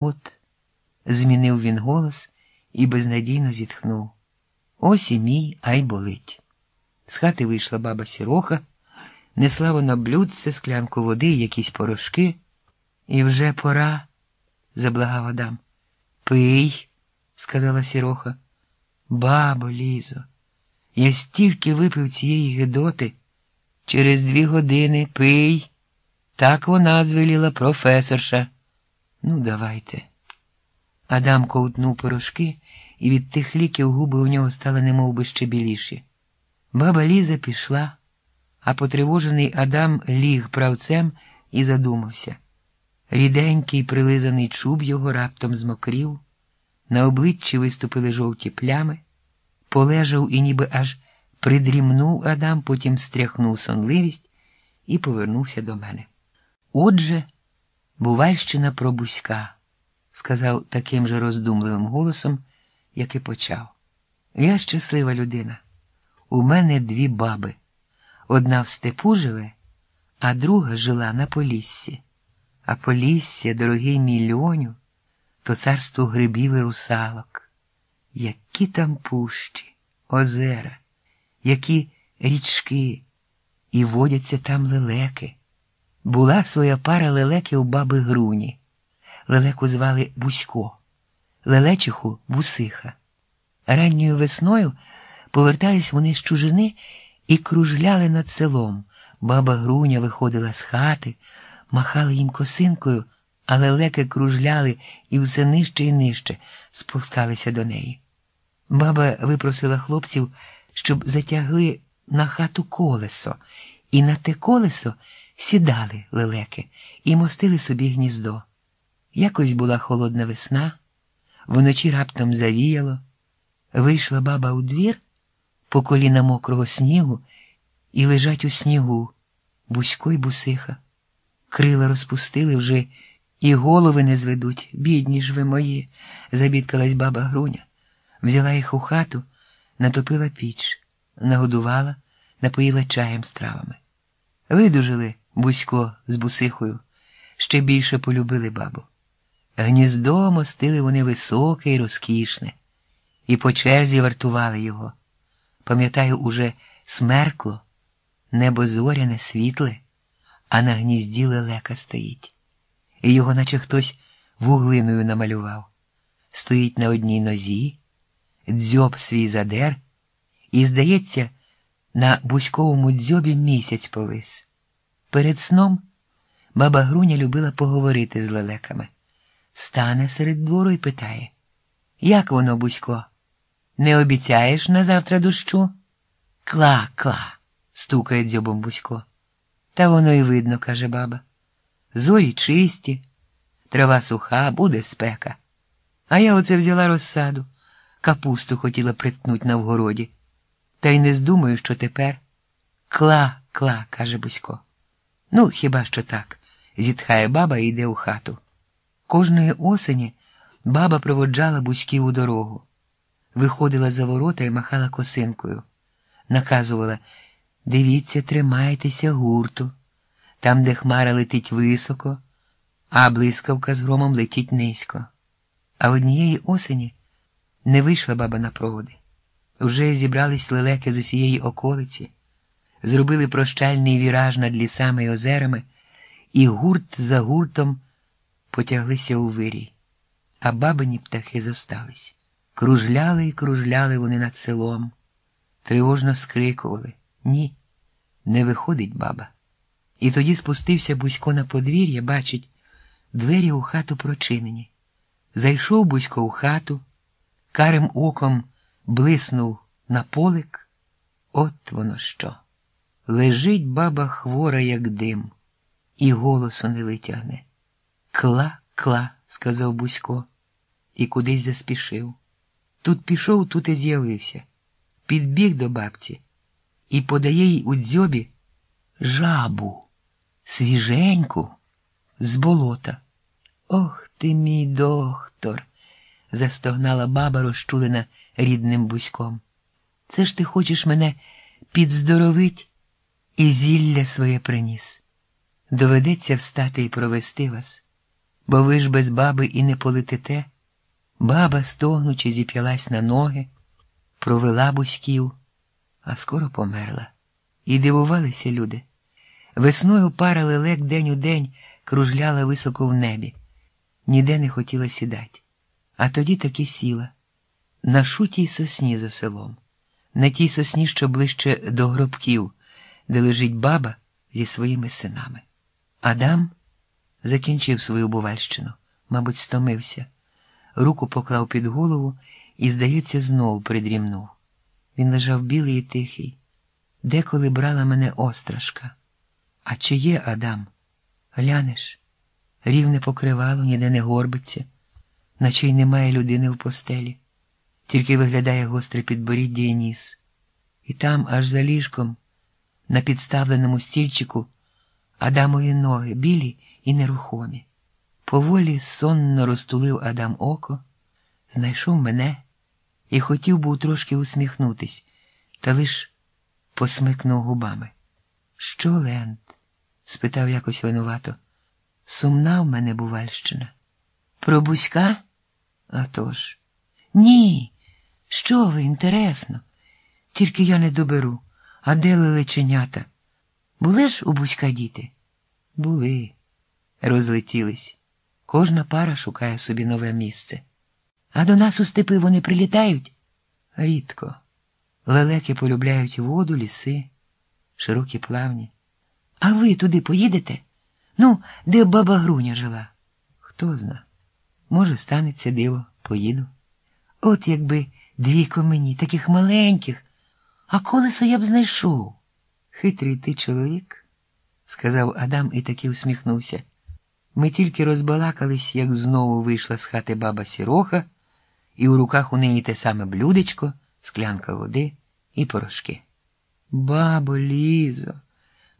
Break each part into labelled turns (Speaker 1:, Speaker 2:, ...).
Speaker 1: От, змінив він голос і безнадійно зітхнув. Ось і мій ай болить. З хати вийшла баба сіроха, несла вона блюдце, склянку води, якісь порошки. І вже пора, заблагав Адам. Пий, сказала сіроха. Бабо, Лізо, я стільки випив цієї гидоти. Через дві години пий. Так вона звеліла професорша. Ну, давайте. Адам ковтнув порошки, і від тих ліків губи у нього стали немов би ще біліші. Баба Ліза пішла, а потривожений Адам ліг правцем і задумався. Ріденький прилизаний чуб його раптом змокрів, на обличчі виступили жовті плями, полежав і ніби аж придрімнув Адам, потім стряхнув сонливість і повернувся до мене. Отже, Бувальщина про Буська, сказав таким же роздумливим голосом, як і почав. Я щаслива людина. У мене дві баби. Одна в степу живе, а друга жила на Поліссі. А Полісся, дорогий мій Льоню, то царство грибів і русалок. Які там пущі, озера, які річки, і водяться там лелеки. Була своя пара лелеки у баби Груні. Лелеку звали Бусько, лелечиху Бусиха. Ранньою весною повертались вони з чужини і кружляли над селом. Баба Груня виходила з хати, махала їм косинкою, а лелеки кружляли і все нижче і нижче спускалися до неї. Баба випросила хлопців, щоб затягли на хату колесо, і на те колесо сідали лелеки і мостили собі гніздо. Якось була холодна весна, вночі раптом завіяло. Вийшла баба у двір по коліна мокрого снігу і лежать у снігу Бусько й бусиха. Крила розпустили вже і голови не зведуть, бідні ж ви мої, забідкалась баба Груня, взяла їх у хату, натопила піч, нагодувала, напоїла чаєм з травами. Видужили Бусько з бусихою, ще більше полюбили бабу. Гніздо мостили вони високе і розкішне, і по черзі вартували його. Пам'ятаю, уже смеркло, небо зоряне світле, а на гнізді лелека стоїть. І його, наче хтось вуглиною намалював. Стоїть на одній нозі, дзьоб свій задер, і, здається, на бузьковому дзьобі місяць повис. Перед сном баба Груня любила поговорити з лелеками. Стане серед двору і питає Як воно, Бусько? Не обіцяєш на завтра дощу? Кла, кла, стукає дзьобом Бусько. Та воно й видно, каже баба. Зорі чисті, трава суха, буде спека. А я оце взяла розсаду, капусту хотіла притнуть на вгороді. Та й не здумаю, що тепер. Кла, кла, каже Бусько. Ну, хіба що так, зітхає баба і йде у хату. Кожної осені баба проводжала Буськів у дорогу, виходила за ворота і махала косинкою, наказувала дивіться, тримайтеся гурту, там, де хмара летить високо, а блискавка з громом летить низько. А однієї осені не вийшла баба на проводи. Уже зібрались лелеки з усієї околиці, зробили прощальний віраж над лісами й озерами, і гурт за гуртом потяглися у вирій, а бабині птахи зостались. Кружляли і кружляли вони над селом, тривожно скрикували ні, не виходить баба. І тоді спустився Бусько на подвір'я, бачить, двері у хату прочинені. Зайшов Бусько у хату, карим оком блиснув на полик. От воно що. Лежить баба хвора, як дим, і голосу не витягне. Кла, кла, сказав Бусько, і кудись заспішив. Тут пішов, тут і з'явився. Підбіг до бабці і подає їй у дзьобі жабу, свіженьку, з болота. Ох ти, мій доктор, застогнала баба, розчулена рідним бузьком. Це ж ти хочеш мене підздоровить і зілля своє приніс. Доведеться встати і провести вас. бо ви ж без баби і не полетите. Баба, стогнучи, зіп'ялась на ноги, провела бузьків, а скоро померла. І дивувалися люди. Весною пара лелек день у день кружляла високо в небі, ніде не хотіла сідати. А тоді таки сіла на шутій сосні за селом, на тій сосні, що ближче до гробків, де лежить баба зі своїми синами. Адам закінчив свою бувальщину, мабуть, стомився, руку поклав під голову і, здається, знову придрімнув. Він лежав білий і тихий. Деколи брала мене острашка. А чи є Адам? Глянеш, рівне покривало, ніде не горбиться, наче й немає людини в постелі, тільки виглядає гостре підборіддя і ніс. І там, аж за ліжком, на підставленому стільчику, Адамові ноги білі і нерухомі. Поволі сонно розтулив Адам око, знайшов мене і хотів був трошки усміхнутись, та лиш посмикнув губами. Що, Лент? спитав якось винувато. Сумна в мене Бувальщина. Про Бузька? «А тож». Ні. Що ви, інтересно. Тільки я не доберу. А де лелеченята? Були ж у Бузька діти? Були. Розлетілись. Кожна пара шукає собі нове місце. А до нас у степи вони прилітають? Рідко. Лелеки полюбляють воду, ліси, широкі плавні. А ви туди поїдете? Ну, де баба Груня жила? Хто зна. Може, станеться диво, поїду. От якби двійко мені, таких маленьких, а колесо я б знайшов. Хитрий ти чоловік, сказав Адам і таки усміхнувся. Ми тільки розбалакались, як знову вийшла з хати баба Сіроха, і у руках у неї те саме блюдечко, склянка води і порошки. Бабо, лізо,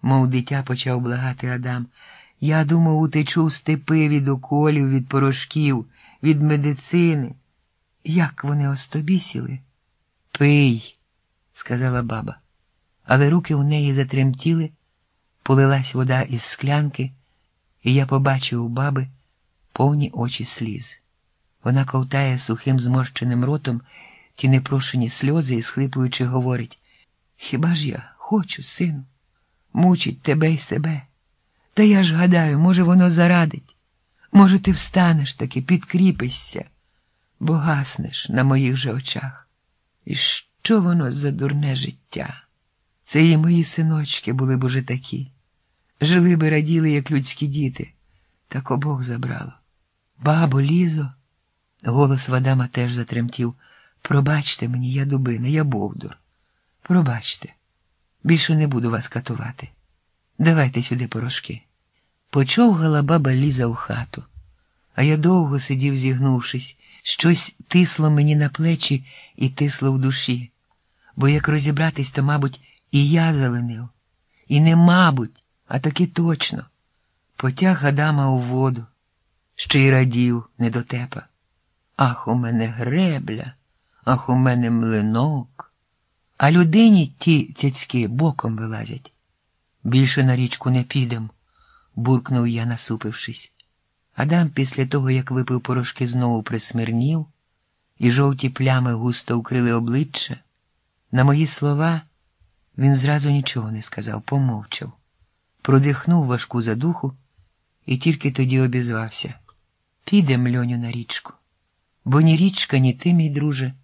Speaker 1: мов дитя почав благати Адам. Я думав, утечу в степи від уколів, від порошків, від медицини. Як вони остобісіли? Пий, сказала баба, але руки у неї затремтіли, полилась вода із склянки, і я побачив у баби повні очі сліз. Вона ковтає сухим зморщеним ротом ті непрошені сльози і, схлипуючи, говорить Хіба ж я хочу, сину, мучить тебе й себе? Та я ж гадаю, може, воно зарадить. Може, ти встанеш таки, підкріпишся, бо гаснеш на моїх же очах. І що воно за дурне життя? Це і мої синочки були б уже такі. Жили би раділи, як людські діти, так обох забрало. Бабо, лізо, голос Вадама теж затремтів. Пробачте мені, я дубина, я Бовдур. Пробачте, більше не буду вас катувати. Давайте сюди порошки. Почовгала баба ліза у хату, а я довго сидів, зігнувшись, щось тисло мені на плечі і тисло в душі, бо як розібратись, то, мабуть, і я завинив. І не мабуть, а таки точно. Потяг Адама у воду, ще й радів недотепа. Ах, у мене гребля, ах, у мене млинок. А людині ті цяцьки боком вилазять. Більше на річку не підем, буркнув я, насупившись. Адам після того, як випив порошки, знову присмирнів, і жовті плями густо укрили обличчя. На мої слова він зразу нічого не сказав, помовчав, продихнув важку задуху і тільки тоді обізвався. Підем, льоню, на річку, бо ні річка, ні ти, мій друже,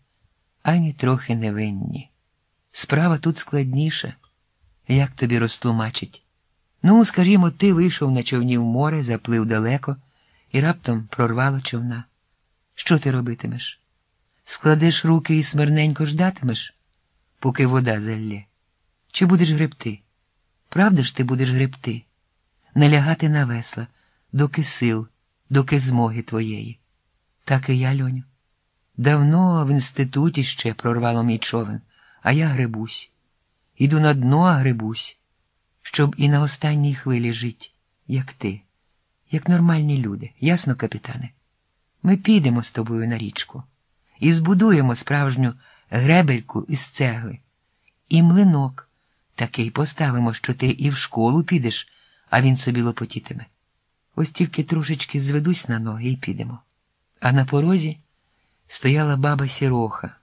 Speaker 1: ані трохи не винні. Справа тут складніша. Як тобі розтлумачить? Ну, скажімо, ти вийшов на човні в море, заплив далеко і раптом прорвало човна. Що ти робитимеш? Складеш руки і смирненько ждатимеш, поки вода залє? Чи будеш гребти? Правда ж ти будеш гребти? Не лягати на весла, доки сил, доки змоги твоєї. Так і я, льоню. Давно в інституті ще прорвало мій човен, а я гребусь. Іду на дно, а гребусь, щоб і на останній хвилі жить, як ти, як нормальні люди, ясно, капітане? Ми підемо з тобою на річку і збудуємо справжню гребельку із цегли, і млинок такий поставимо, що ти і в школу підеш, а він собі лопотітиме. Ось тільки трошечки зведусь на ноги і підемо. А на порозі стояла баба Сіроха.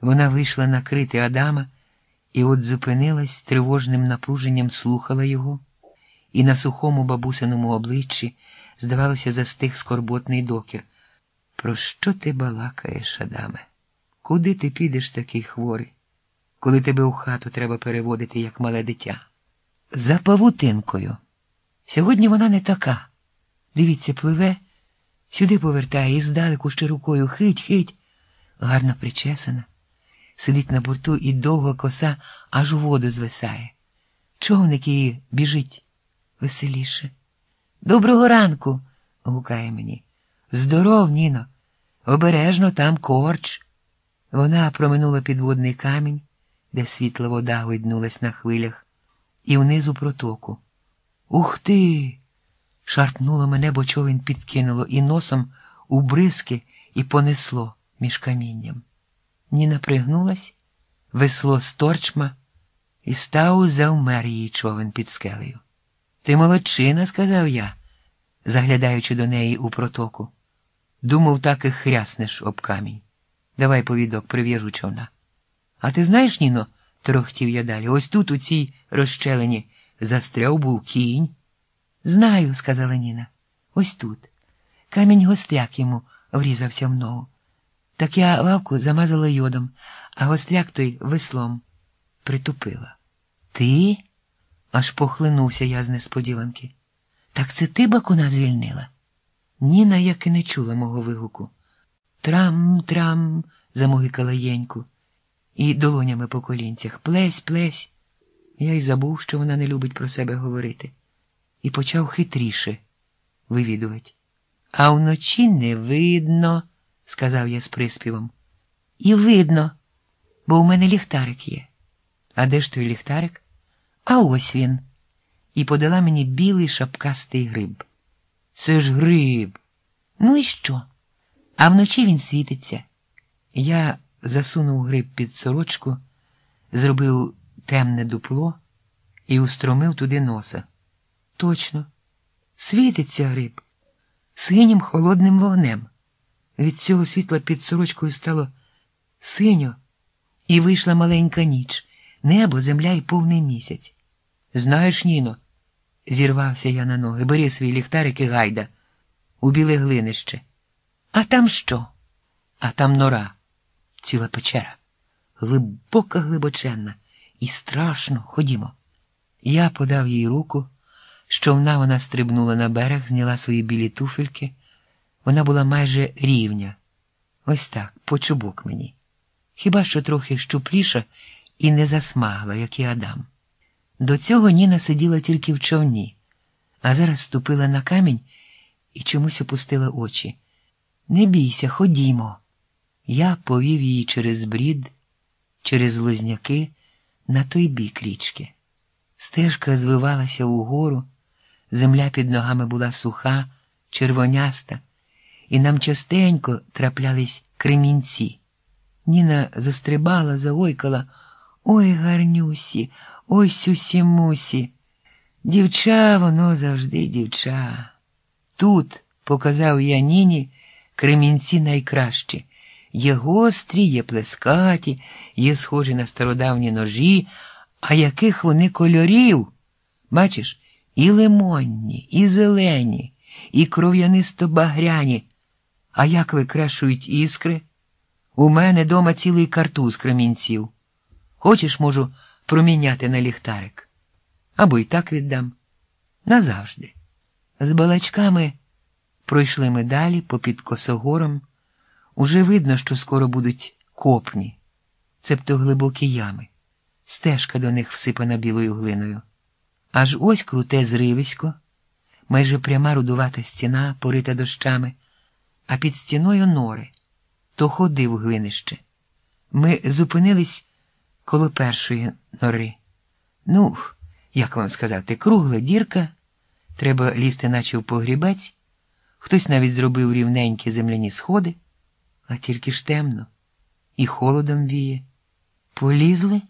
Speaker 1: Вона вийшла накрити Адама і от зупинилась тривожним напруженням, слухала його, і на сухому бабусиному обличчі, здавалося, застиг скорботний докір. Про що ти балакаєш, Адаме? Куди ти підеш такий хворий, коли тебе у хату треба переводити, як мале дитя? За павутинкою. Сьогодні вона не така. Дивіться, пливе, сюди повертає і здалеку ще рукою хить, хить, гарно причесана. Сидить на борту і довга коса аж у воду звисає. Човник її біжить веселіше. Доброго ранку, гукає мені. Здоров, Ніно, обережно там корч. Вона проминула підводний камінь, де світла вода гойднулась на хвилях, і внизу протоку. Ух ти! Шарпнуло мене, бо човен підкинуло і носом у бризки і понесло між камінням. Ніна пригнулась, весло з торчма, і став завмер її човен під скелею. Ти молодчина, сказав я, заглядаючи до неї у протоку. Думав, так і хряснеш об камінь. Давай повідок, прив'яжу човна. А ти знаєш, Ніно, торохтів я далі, ось тут, у цій розщелині, застряв був кінь. Знаю, сказала Ніна. Ось тут. Камінь гостряк йому врізався в ногу. Так я вавку замазала йодом, а гостряк той веслом притупила. Ти? Аж похлинувся я з несподіванки. Так це ти бакуна звільнила? Ніна як і не чула мого вигуку. Трам, трам, замогикала Єньку, і долонями по колінцях. Плесь, плесь. Я й забув, що вона не любить про себе говорити, і почав хитріше вивідувати. А вночі не видно, сказав я з приспівом. І видно, бо у мене ліхтарик є. А де ж той ліхтарик? А ось він. І подала мені білий шапкастий гриб. Це ж гриб. Ну і що? А вночі він світиться. Я засунув гриб під сорочку, зробив темне дупло і устромив туди носа. Точно, світиться гриб синім холодним вогнем. Від цього світла під сорочкою стало синьо, і вийшла маленька ніч, небо, земля і повний місяць. Знаєш, Ніно, зірвався я на ноги, бери свій ліхтарик і гайда, у біле глинище. А там що? А там нора, ціла печера, глибока, глибоченна, і страшно, ходімо. Я подав їй руку. Щовна вона стрибнула на берег, зняла свої білі туфельки. Вона була майже рівня. Ось так, по чубок мені. Хіба що трохи щупліша і не засмагла, як і Адам. До цього Ніна сиділа тільки в човні, а зараз ступила на камінь і чомусь опустила очі. Не бійся, ходімо. Я повів її через брід, через лозняки на той бік річки. Стежка звивалася угору, земля під ногами була суха, червоняста, і нам частенько траплялись кремінці. Ніна застрибала, заойкала Ой, гарнюсі, ой сюсі мусі. Дівча, воно завжди дівча. Тут, показав я Ніні, кремінці найкращі. Є гострі, є плескаті, є схожі на стародавні ножі, а яких вони кольорів? Бачиш, і лимонні, і зелені, і кров'янисто багряні. А як викрешують іскри? У мене дома цілий картуз кремінців. Хочеш, можу проміняти на ліхтарик. Або й так віддам. Назавжди. З балачками пройшли ми далі попід косогором. Уже видно, що скоро будуть копні, цебто глибокі ями. Стежка до них всипана білою глиною. Аж ось круте зривисько, майже пряма рудувата стіна, порита дощами, а під стіною нори, то ходив глинище. Ми зупинились коло першої нори. Ну, як вам сказати, кругла дірка, треба лізти, наче в погрібець. Хтось навіть зробив рівненькі земляні сходи, а тільки ж темно, і холодом віє. Полізли?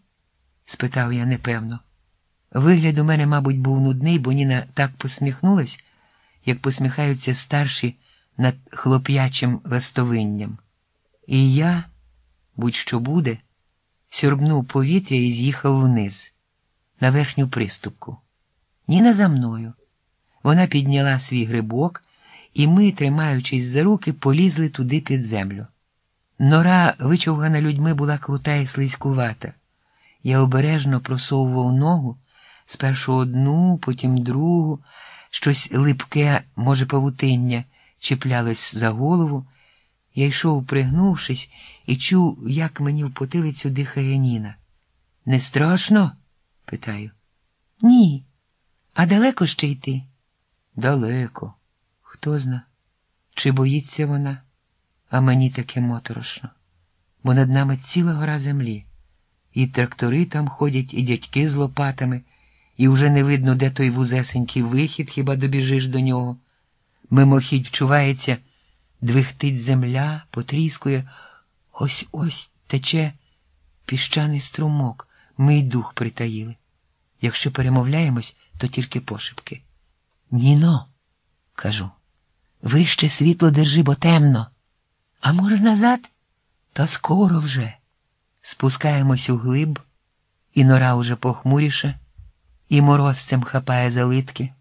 Speaker 1: спитав я непевно. Вигляд у мене, мабуть, був нудний, бо Ніна так посміхнулась, як посміхаються старші над хлоп'ячим ластовинням. І я, будь-що буде, сьорбнув повітря і з'їхав вниз, на верхню приступку. Ніна за мною. Вона підняла свій грибок, і ми, тримаючись за руки, полізли туди під землю. Нора, вичовгана людьми, була крута і слизькувата. Я обережно просовував ногу, спершу одну, потім другу, щось липке, може, павутиння, чіплялось за голову. Я йшов, пригнувшись, і чув, як мені в потилицю дихає Ніна. Не страшно? питаю. Ні. А далеко ще йти? Далеко. Хто зна, чи боїться вона, а мені таке моторошно, бо над нами ціла гора землі. І трактори там ходять, і дядьки з лопатами, і вже не видно, де той вузесенький вихід, хіба добіжиш до нього. Мимохідь вчувається, двихтить земля, потріскує, ось ось тече піщаний струмок, ми й дух притаїли. Якщо перемовляємось, то тільки пошепки. Ніно, кажу, вище світло держи, бо темно. А може, назад? Та скоро вже. Спускаємось у глиб, і нора уже похмуріше, і морозцем хапає за литки.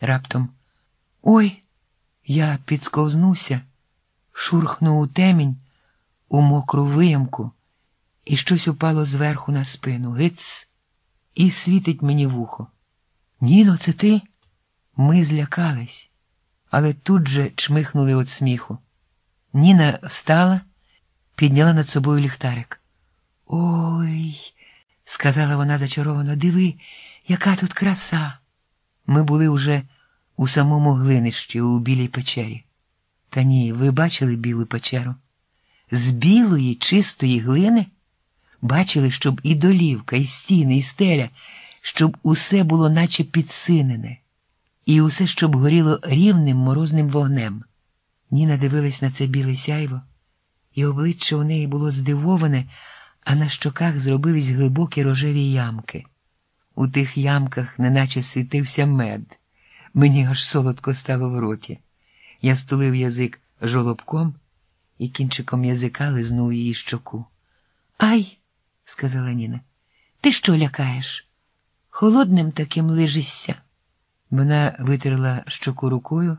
Speaker 1: Раптом ой, я підсковзнувся, шурхнув у темінь, у мокру виямку, і щось упало зверху на спину. Гиц, і світить мені вухо. Ніно, це ти? Ми злякались, але тут же чмихнули від сміху. Ніна встала, підняла над собою ліхтарик. Ой, сказала вона зачаровано, диви, яка тут краса. Ми були уже у самому глинищі, у білій печері. Та ні, ви бачили білу печеру? З білої, чистої глини бачили, щоб і долівка, і стіни, і стеля, щоб усе було наче підсинене, і усе, щоб горіло рівним морозним вогнем. Ніна дивилась на це біле сяйво, і обличчя у неї було здивоване, а на щоках зробились глибокі рожеві ямки. У тих ямках неначе світився мед. Мені аж солодко стало в роті. Я стулив язик жолобком і кінчиком язика лизнув її щоку. Ай, сказала Ніна, ти що лякаєш? Холодним таким лижишся. Вона витерла щоку рукою,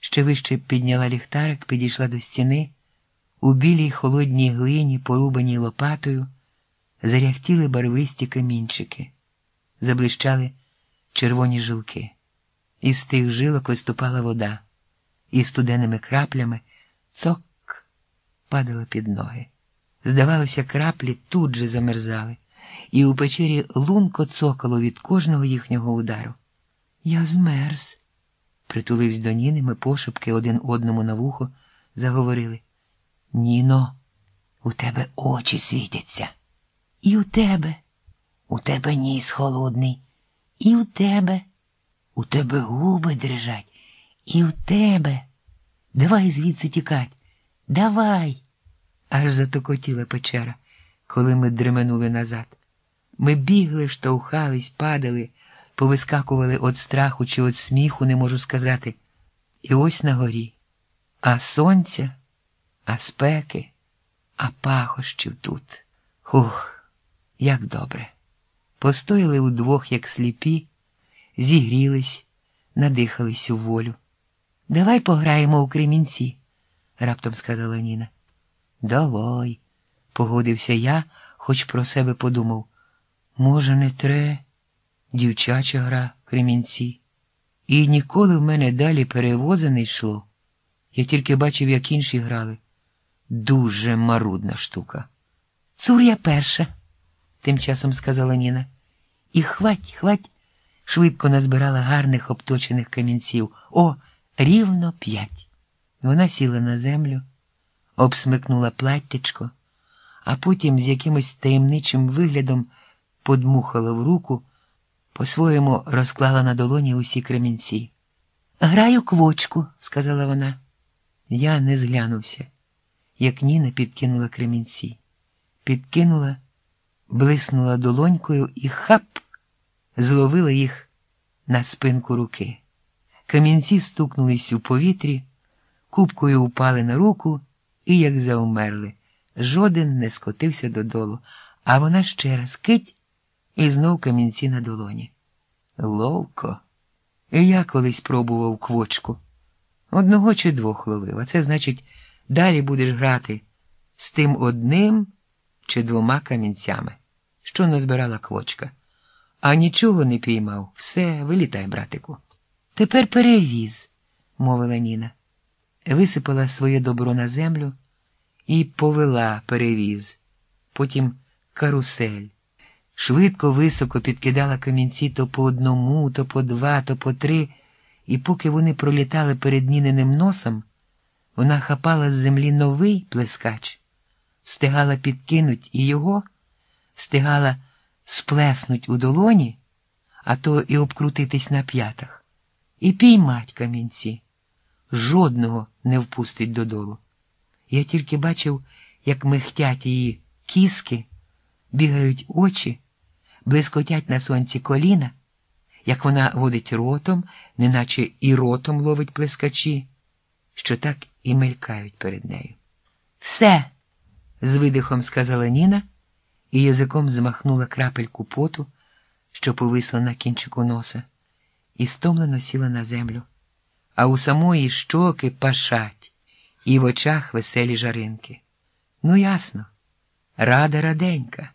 Speaker 1: ще вище підняла ліхтарик, підійшла до стіни. У білій холодній глині, порубаній лопатою, заряхтіли барвисті камінчики, заблищали червоні жилки. Із тих жилок виступала вода, і студеними краплями цок падала під ноги. Здавалося, краплі тут же замерзали, і у печері лунко цокало від кожного їхнього удару. Я змерз, притулився до Ніни, ми пошепки один одному на вухо заговорили. Ніно, у тебе очі світяться. І у тебе, у тебе ніс холодний, і у тебе, у тебе губи дрижать, і у тебе. Давай звідси тікать, давай. Аж затокотіла печера, коли ми дременули назад. Ми бігли, штовхались, падали, повискакували від страху чи від сміху, не можу сказати. І ось на горі. А сонця а спеки, а пахощів тут. Хух, як добре. Постояли удвох, як сліпі, зігрілись, надихались у волю. Давай пограємо у кремінці, раптом сказала Ніна. Давай, погодився я, хоч про себе подумав. Може, не тре, дівчача гра кремінці. І ніколи в мене далі перевози не йшло. Я тільки бачив, як інші грали. Дуже марудна штука. Цур я перша, тим часом сказала Ніна. І хвать, хвать, швидко назбирала гарних обточених камінців. О, рівно п'ять. Вона сіла на землю, обсмикнула платтячко, а потім з якимось таємничим виглядом подмухала в руку, по-своєму розклала на долоні усі кремінці. Граю квочку, сказала вона. Я не зглянувся як Ніна підкинула кремінці, підкинула, блиснула долонькою і хап, зловила їх на спинку руки. Камінці стукнулись у повітрі, кубкою упали на руку і, як заумерли, жоден не скотився додолу, а вона ще раз кить і знов камінці на долоні. Ловко. І я колись пробував квочку. Одного чи двох ловив, а це значить, далі будеш грати з тим одним чи двома камінцями, що назбирала квочка. А нічого не піймав. Все, вилітай, братику. Тепер перевіз, мовила Ніна. Висипала своє добро на землю і повела перевіз, потім карусель. Швидко, високо підкидала камінці то по одному, то по два, то по три, і поки вони пролітали перед Ніниним носом, вона хапала з землі новий плескач, встигала підкинуть і його, встигала сплеснуть у долоні, а то і обкрутитись на п'ятах, і піймать камінці. Жодного не впустить додолу. Я тільки бачив, як михтять її кіски, бігають очі, блискотять на сонці коліна, як вона водить ротом, неначе і ротом ловить плескачі, що так і мелькають перед нею. Все, з видихом сказала Ніна і язиком змахнула крапельку поту, що повисла на кінчику носа, і стомлено сіла на землю, а у самої щоки пашать, і в очах веселі жаринки. Ну, ясно, рада раденька.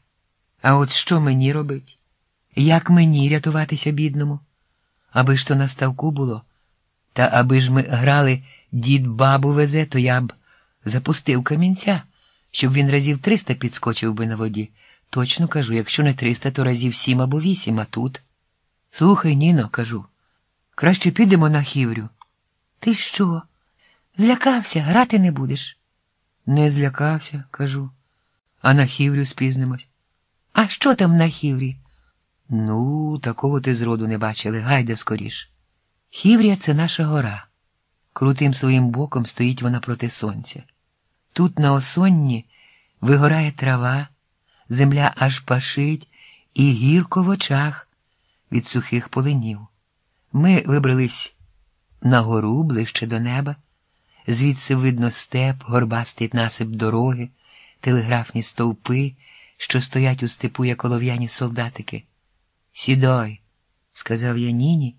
Speaker 1: А от що мені робить? Як мені рятуватися бідному? Аби ж то на ставку було, та аби ж ми грали дід бабу везе, то я б запустив камінця, щоб він разів триста підскочив би на воді. Точно кажу, якщо не триста, то разів сім або вісім, а тут. Слухай, Ніно, кажу, краще підемо на хіврю. Ти що? Злякався, грати не будеш? Не злякався, кажу, а на хіврю спізнимось. А що там на хіврі? Ну, такого ти зроду не бачили, гайде скоріш. Хіврія це наша гора. Крутим своїм боком стоїть вона проти сонця. Тут на осонні вигорає трава, земля аж пашить і гірко в очах від сухих полинів. Ми вибрались на гору ближче до неба, звідси видно степ, горбастий насип дороги, телеграфні стовпи, що стоять у степу, як олов'яні солдатики. Сідай, сказав я Ніні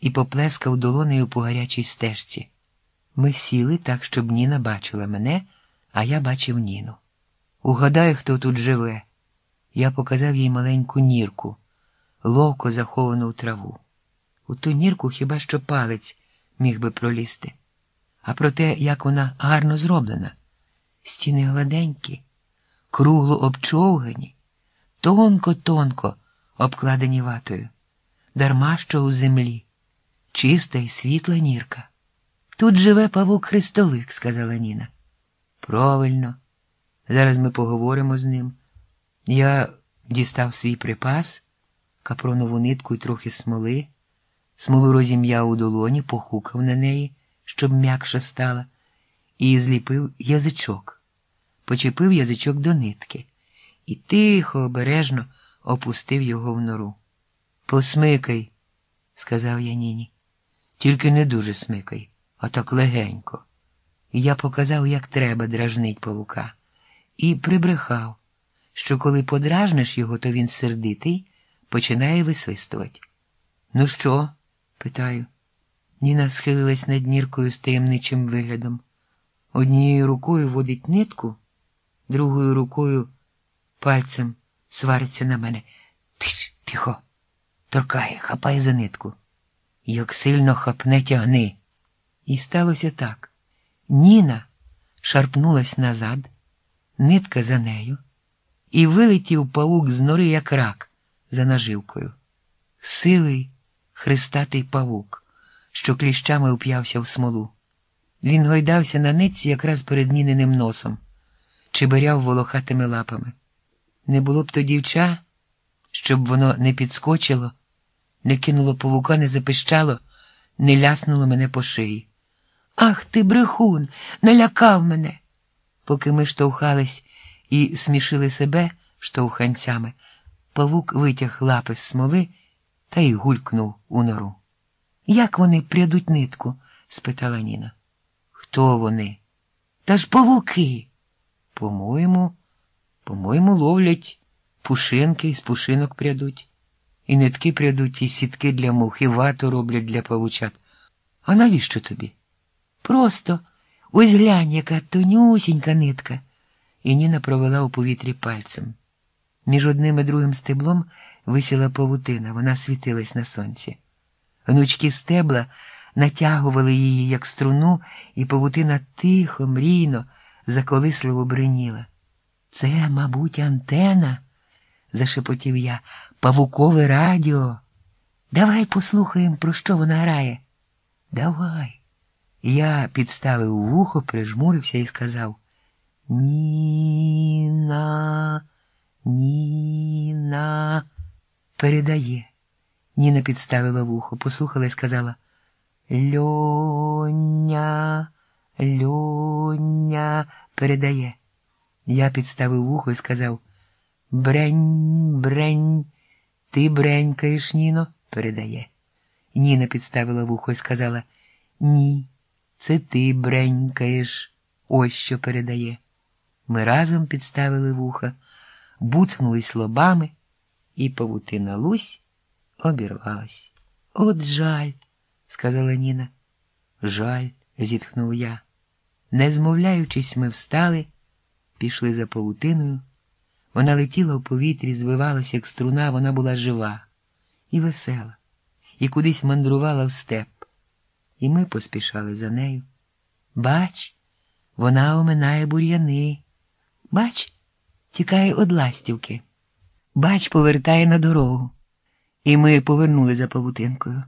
Speaker 1: і поплескав долонею по гарячій стежці. Ми сіли так, щоб Ніна бачила мене, а я бачив Ніну. Угадай, хто тут живе. Я показав їй маленьку нірку, ловко заховану в траву. У ту нірку хіба що палець міг би пролізти. А про те, як вона гарно зроблена. Стіни гладенькі, кругло обчовгані, тонко-тонко обкладені ватою, дарма що у землі, чиста і світла нірка. Тут живе павук хрестовик, сказала Ніна. Правильно, зараз ми поговоримо з ним. Я дістав свій припас, капронову нитку і трохи смоли, смолу розім'яв у долоні, похукав на неї, щоб м'якша стала, і зліпив язичок, почепив язичок до нитки і тихо, обережно опустив його в нору. Посмикай, сказав я Ніні. Тільки не дуже смикай, а так легенько. Я показав, як треба дражнить павука, і прибрехав, що коли подражниш його, то він сердитий, починає висвистувати. Ну що? питаю. Ніна схилилась над ніркою з таємничим виглядом. Однією рукою водить нитку, другою рукою пальцем свариться на мене. Тиш, тихо, торкає, хапай за нитку. Як сильно хапне тягни. І сталося так. Ніна шарпнулась назад, нитка за нею, і вилетів павук з нори, як рак, за наживкою. Сивий, хрестатий павук, що кліщами уп'явся в смолу. Він гойдався на нитці якраз перед Ніниним носом, чибиряв волохатими лапами. Не було б то дівча, щоб воно не підскочило, не кинуло павука, не запищало, не ляснуло мене по шиї. Ах ти, брехун, налякав мене. Поки ми штовхались і смішили себе штовханцями, павук витяг лапи з смоли та й гулькнув у нору. Як вони прядуть нитку? спитала Ніна. Хто вони? Та ж павуки. По-моєму, по-моєму, ловлять пушинки і з пушинок прядуть. І нитки прядуть, і сітки для мух, і вату роблять для павучат. А навіщо тобі? Просто ось глянь, яка тонюсінька нитка. І Ніна провела у повітрі пальцем. Між одним і другим стеблом висіла павутина, вона світилась на сонці. Гнучки стебла натягували її, як струну, і павутина тихо, мрійно, заколисливо бриніла. Це, мабуть, антена, зашепотів я, павукове радіо. Давай послухаємо, про що вона грає. Давай. Я підставив вухо, прижмурився і сказав Ніна, Ніна, передає. Ніна підставила вухо, послухала і сказала Льоня, Льоня, передає. Я підставив вухо і сказав Брень, брень, ти бренькаєш, Ніно, передає. Ніна підставила вухо і сказала Ні, це ти бренькаєш, ось що передає. Ми разом підставили вуха, буцнулись лобами, і павутина Лусь обірвалась. От жаль, сказала Ніна. Жаль, зітхнув я. Не змовляючись, ми встали, пішли за павутиною. Вона летіла в повітрі, звивалася, як струна, вона була жива і весела, і кудись мандрувала в степ. І ми поспішали за нею. Бач, вона оминає бур'яни. Бач, тікає од ластівки. Бач, повертає на дорогу. І ми повернули за павутинкою,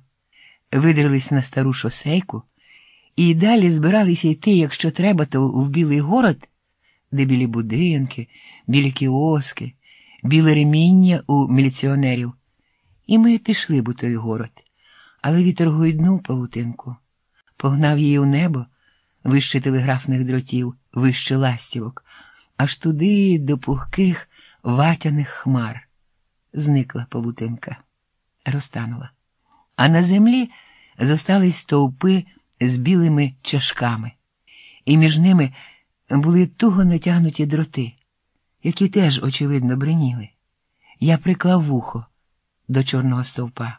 Speaker 1: видрились на стару шосейку і далі збиралися йти, якщо треба, то в білий город, де білі будинки, білі кіоски, біле реміння у міліціонерів. І ми пішли у той город, але вітер гойднув павутинку, погнав її у небо, вище телеграфних дротів, вище ластівок, аж туди до пухких ватяних хмар. Зникла павутинка, розтанула. А на землі зостались стовпи з білими чашками, і між ними були туго натягнуті дроти, які теж, очевидно, бриніли. Я приклав вухо до чорного стовпа.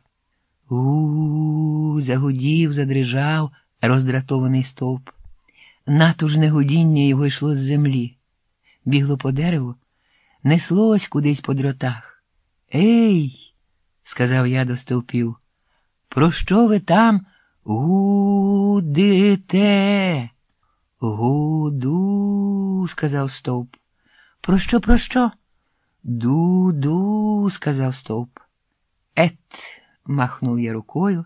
Speaker 1: У, загудів, задрижав роздратований стовп. Натужне гудіння його йшло з землі, бігло по дереву, неслось кудись по дротах. Ей, сказав я до стовпів, про що ви там гудите? Гуду, сказав стовп. Про що, про що? Ду-ду, сказав стовп. Ет, махнув я рукою.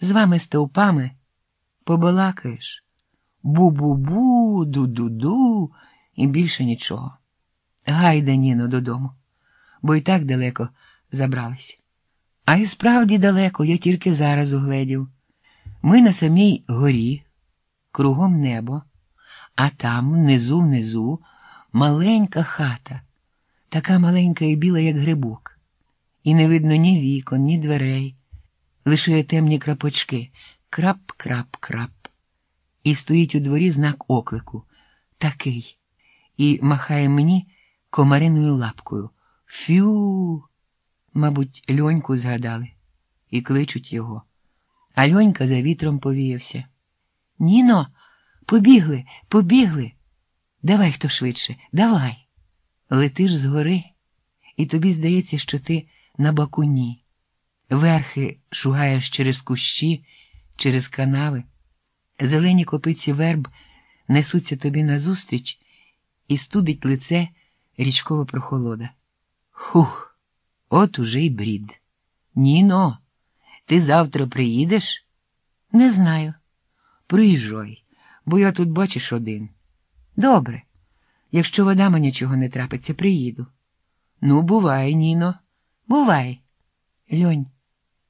Speaker 1: З вами стовпами побалакаєш. Бу-бу-бу, ду-ду-ду, і більше нічого. Гайда, Ніно, додому, бо й так далеко забрались. А і справді далеко я тільки зараз угледів. Ми на самій горі, кругом небо, а там, внизу, внизу, маленька хата, така маленька і біла, як грибок, і не видно ні вікон, ні дверей, лише темні крапочки крап-крап-крап. І стоїть у дворі знак оклику такий, і махає мені комариною лапкою. Фю, мабуть, льоньку згадали і кличуть його. А льонька за вітром повіявся. Ніно, побігли, побігли. Давай хто швидше, давай. Летиш згори, і тобі здається, що ти на бакуні. Верхи шугаєш через кущі, через канави. Зелені копиці верб несуться тобі назустріч і студить лице річкова прохолода. Хух, от уже й брід. Ніно, ти завтра приїдеш? Не знаю. Приїжджай, бо я тут бачиш один. Добре, якщо вода нічого не трапиться, приїду. Ну, бувай, Ніно, бувай. Льонь,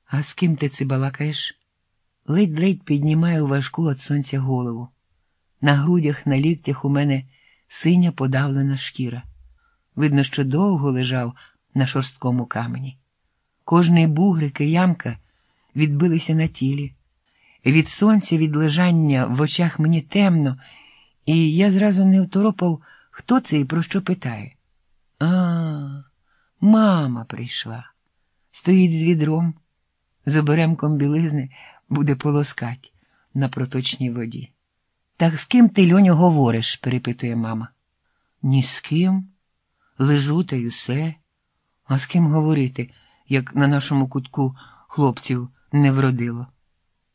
Speaker 1: а з ким ти це балакаєш? Ледь-ледь піднімаю важку від сонця голову. На грудях, на ліктях у мене синя подавлена шкіра. Видно, що довго лежав на шорсткому камені. Кожний бугрик і ямка відбилися на тілі, Від сонця, від лежання в очах мені темно, і я зразу не второпав, хто це і про що питає. А, мама прийшла. Стоїть з відром, з оберемком білизни буде полоскать на проточній воді. Так з ким ти, Льоню, говориш? перепитує мама. Ні з ким. Лежу та й усе. А з ким говорити, як на нашому кутку хлопців не вродило?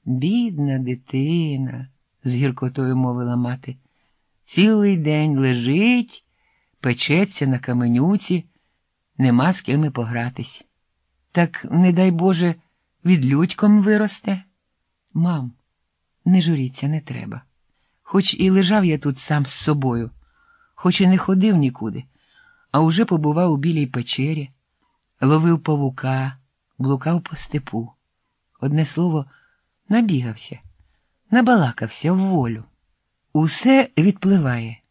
Speaker 1: Бідна дитина, з гіркотою мовила мати, цілий день лежить, печеться на каменюці, нема з ким і погратись. Так, не дай Боже, від людьком виросте. Мам, не журіться, не треба. Хоч і лежав я тут сам з собою, хоч і не ходив нікуди, а уже побував у білій печері, ловив павука, блукав по степу. Одне слово, набігався, набалакався в волю. Усе відпливає.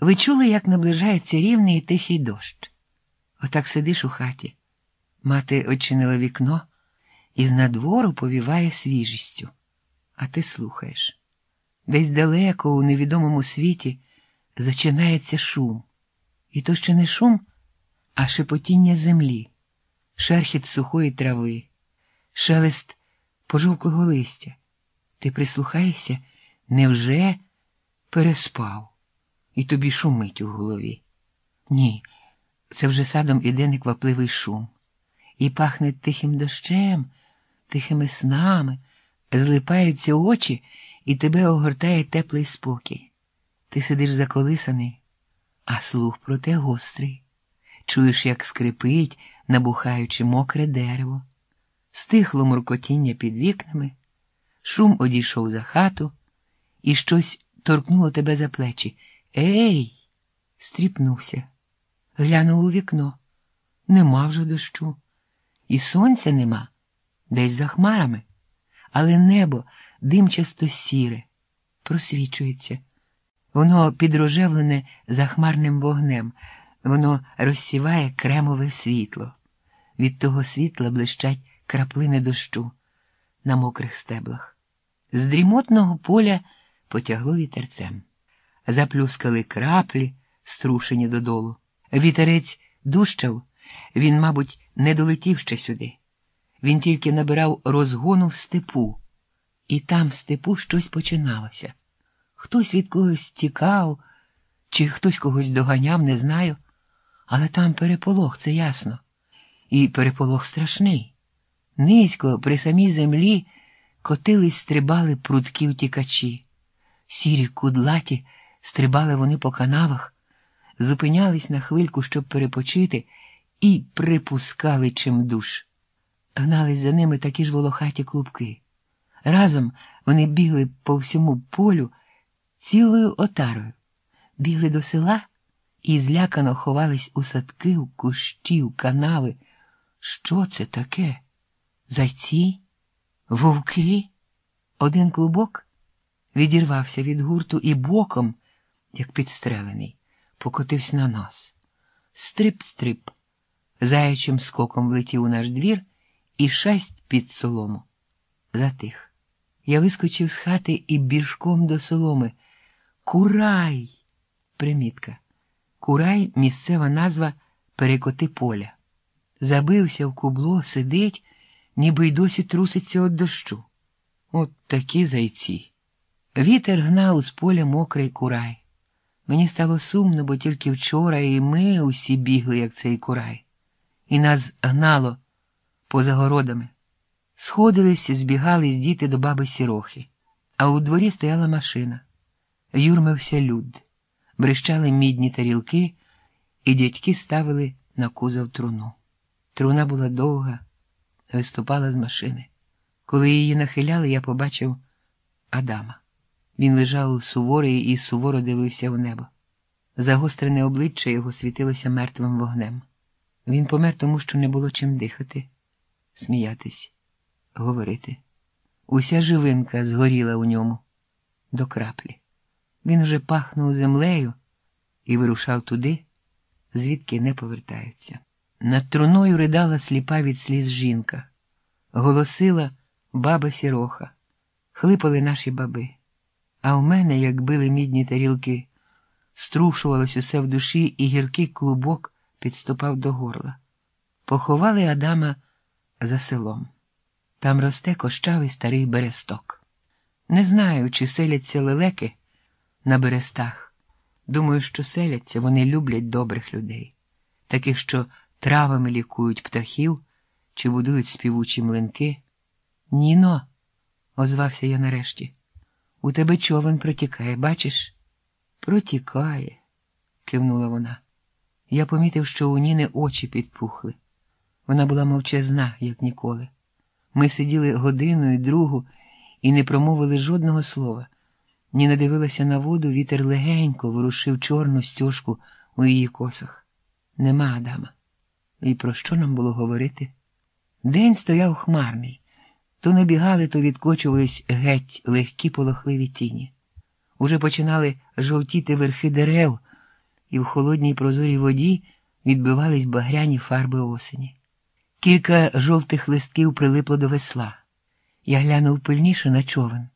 Speaker 1: Ви чули, як наближається рівний і тихий дощ? Отак сидиш у хаті. Мати очинила вікно і з надвору повіває свіжістю, а ти слухаєш. Десь далеко, у невідомому світі, зачинається шум. І то ще не шум, а шепотіння землі, шерхіт сухої трави, шелест пожовклого листя. Ти прислухаєшся, невже переспав, і тобі шумить у голові? Ні, це вже садом іде неквапливий шум, і пахне тихим дощем, тихими снами, злипаються очі, і тебе огортає теплий спокій. Ти сидиш заколисаний, а слух проте гострий. Чуєш, як скрипить, набухаючи мокре дерево, стихло муркотіння під вікнами, шум одійшов за хату, і щось торкнуло тебе за плечі. Ей! стріпнувся, глянув у вікно. Нема вже дощу, і сонця нема, десь за хмарами, але небо димчасто сіре, просвічується. Воно підрожевлене захмарним вогнем, воно розсіває кремове світло. Від того світла блищать краплини дощу на мокрих стеблах. З дрімотного поля потягло вітерцем. Заплюскали краплі, струшені додолу. Вітерець дущав, він, мабуть, не долетів ще сюди. Він тільки набирав розгону в степу, і там в степу щось починалося. Хтось від когось тікав, чи хтось когось доганяв, не знаю, але там переполох, це ясно. І переполох страшний. Низько при самій землі котились, стрибали прудкі втікачі. Сірі кудлаті стрибали вони по канавах, зупинялись на хвильку, щоб перепочити, і припускали чимдуш. Гнались за ними такі ж волохаті клубки. Разом вони бігли по всьому полю цілою отарою, бігли до села і злякано ховались у садки, у кущі, у канави. Що це таке? Зайці? Вовки? Один клубок відірвався від гурту і боком, як підстрелений, покотився на нас. Стрип-стрип, заячим скоком влетів у наш двір і шасть під солому. Затих. Я вискочив з хати і біжком до соломи. Курай! Примітка. Курай місцева назва перекоти поля. Забився в кубло, сидить, ніби й досі труситься від дощу. От такі зайці. Вітер гнав з поля мокрий курай. Мені стало сумно, бо тільки вчора і ми усі бігли, як цей курай, і нас гнало поза городами. Сходились, збігались діти до баби Сірохи, а у дворі стояла машина. Юрмився люд, брещали мідні тарілки, і дядьки ставили на кузов труну. Труна була довга, виступала з машини. Коли її нахиляли, я побачив Адама. Він лежав суворий і суворо дивився в небо. Загострене обличчя його світилося мертвим вогнем. Він помер тому, що не було чим дихати, сміятись, говорити. Уся живинка згоріла у ньому до краплі. Він уже пахнув землею і вирушав туди, звідки не повертаються. Над труною ридала сліпа від сліз жінка, голосила баба сіроха. хлипали наші баби, а у мене, як били мідні тарілки, струшувалось усе в душі, і гіркий клубок підступав до горла. Поховали Адама за селом. Там росте кощавий старий бересток. Не знаю, чи селяться лелеки на берестах. Думаю, що селяться, вони люблять добрих людей, таких, що травами лікують птахів чи будують співучі млинки. Ніно, озвався я нарешті, у тебе човен протікає, бачиш? Протікає, кивнула вона. Я помітив, що у Ніни очі підпухли. Вона була мовчазна, як ніколи. Ми сиділи годину і другу і не промовили жодного слова. Ніна дивилася на воду, вітер легенько ворушив чорну стяжку у її косах. Нема Адама. І про що нам було говорити? День стояв хмарний, то набігали, то відкочувались геть легкі полохливі тіні. Уже починали жовтіти верхи дерев, і в холодній прозорій воді відбивались багряні фарби осені. Кілька жовтих листків прилипло до весла. Я глянув пильніше на човен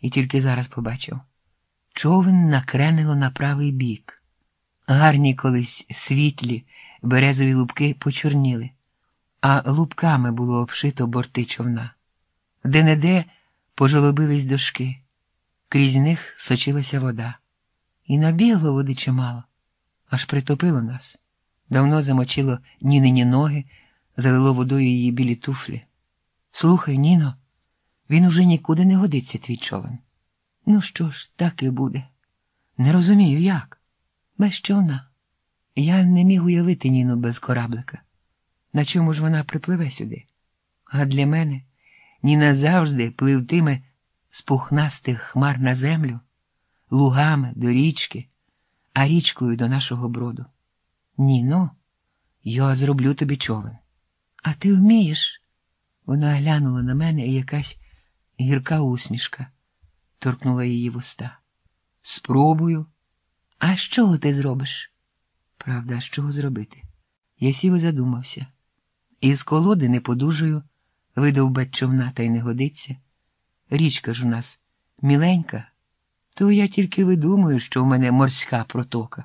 Speaker 1: і тільки зараз побачив. Човен накренило на правий бік. Гарні колись світлі березові лубки почорніли, а лубками було обшито борти човна. Де-не-де пожолобились дошки, крізь них сочилася вода. І набігло води чимало, аж притопило нас. Давно замочило нінині ноги, залило водою її білі туфлі. Слухай, Ніно. Він уже нікуди не годиться, твій човен. Ну що ж, так і буде. Не розумію, як. Без човна. Я не міг уявити Ніну без кораблика. На чому ж вона припливе сюди? А для мене Ніна завжди пливтиме з пухнастих хмар на землю, лугами до річки, а річкою до нашого броду. Ніно, я зроблю тобі човен. А ти вмієш? Вона глянула на мене і якась. Гірка усмішка торкнула її вуста. Спробую. А з чого ти зробиш? Правда, а з чого зробити? Я сів і задумався. Із колоди не подужаю, видовбать човна та й не годиться. Річка ж у нас міленька, то я тільки видумую, що в мене морська протока.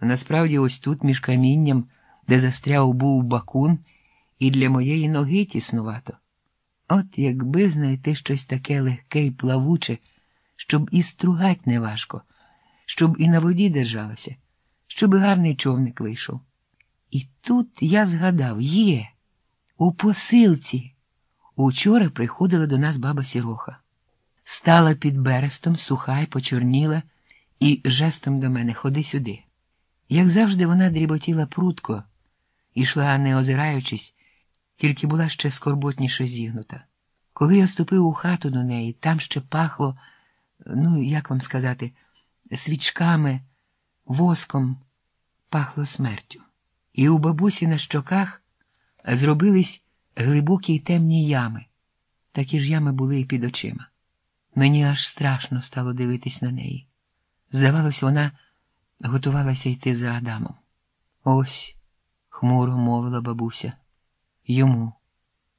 Speaker 1: А насправді, ось тут, між камінням, де застряв був бакун, і для моєї ноги тіснувато. От якби знайти щось таке легке і плавуче, щоб і стругать неважко, щоб і на воді держалося, щоб і гарний човник вийшов. І тут я згадав є, у посилці. Учора приходила до нас баба Сіроха. Стала під берестом, суха й почорніла, і жестом до мене ходи сюди. Як завжди, вона дріботіла прутко, ішла, не озираючись тільки була ще скорботніше зігнута. Коли я ступив у хату до неї, там ще пахло, ну, як вам сказати, свічками, воском, пахло смертю. І у бабусі на щоках зробились глибокі й темні ями. Такі ж ями були і під очима. Мені аж страшно стало дивитись на неї. Здавалось, вона готувалася йти за Адамом. Ось, хмуро мовила бабуся. Йому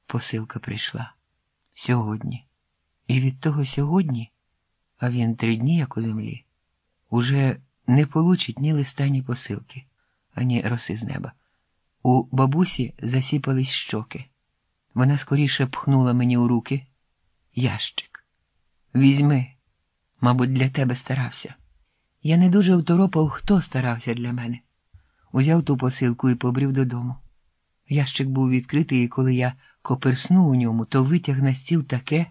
Speaker 1: посилка прийшла сьогодні. І від того сьогодні, а він три дні, як у землі, уже не получить ні листа, ні посилки, ані роси з неба. У бабусі засіпались щоки. Вона скоріше пхнула мені у руки ящик. Візьми, мабуть, для тебе старався. Я не дуже второпав, хто старався для мене. Узяв ту посилку і побрів додому. Ящик був відкритий, і коли я коперснув у ньому, то витяг на стіл таке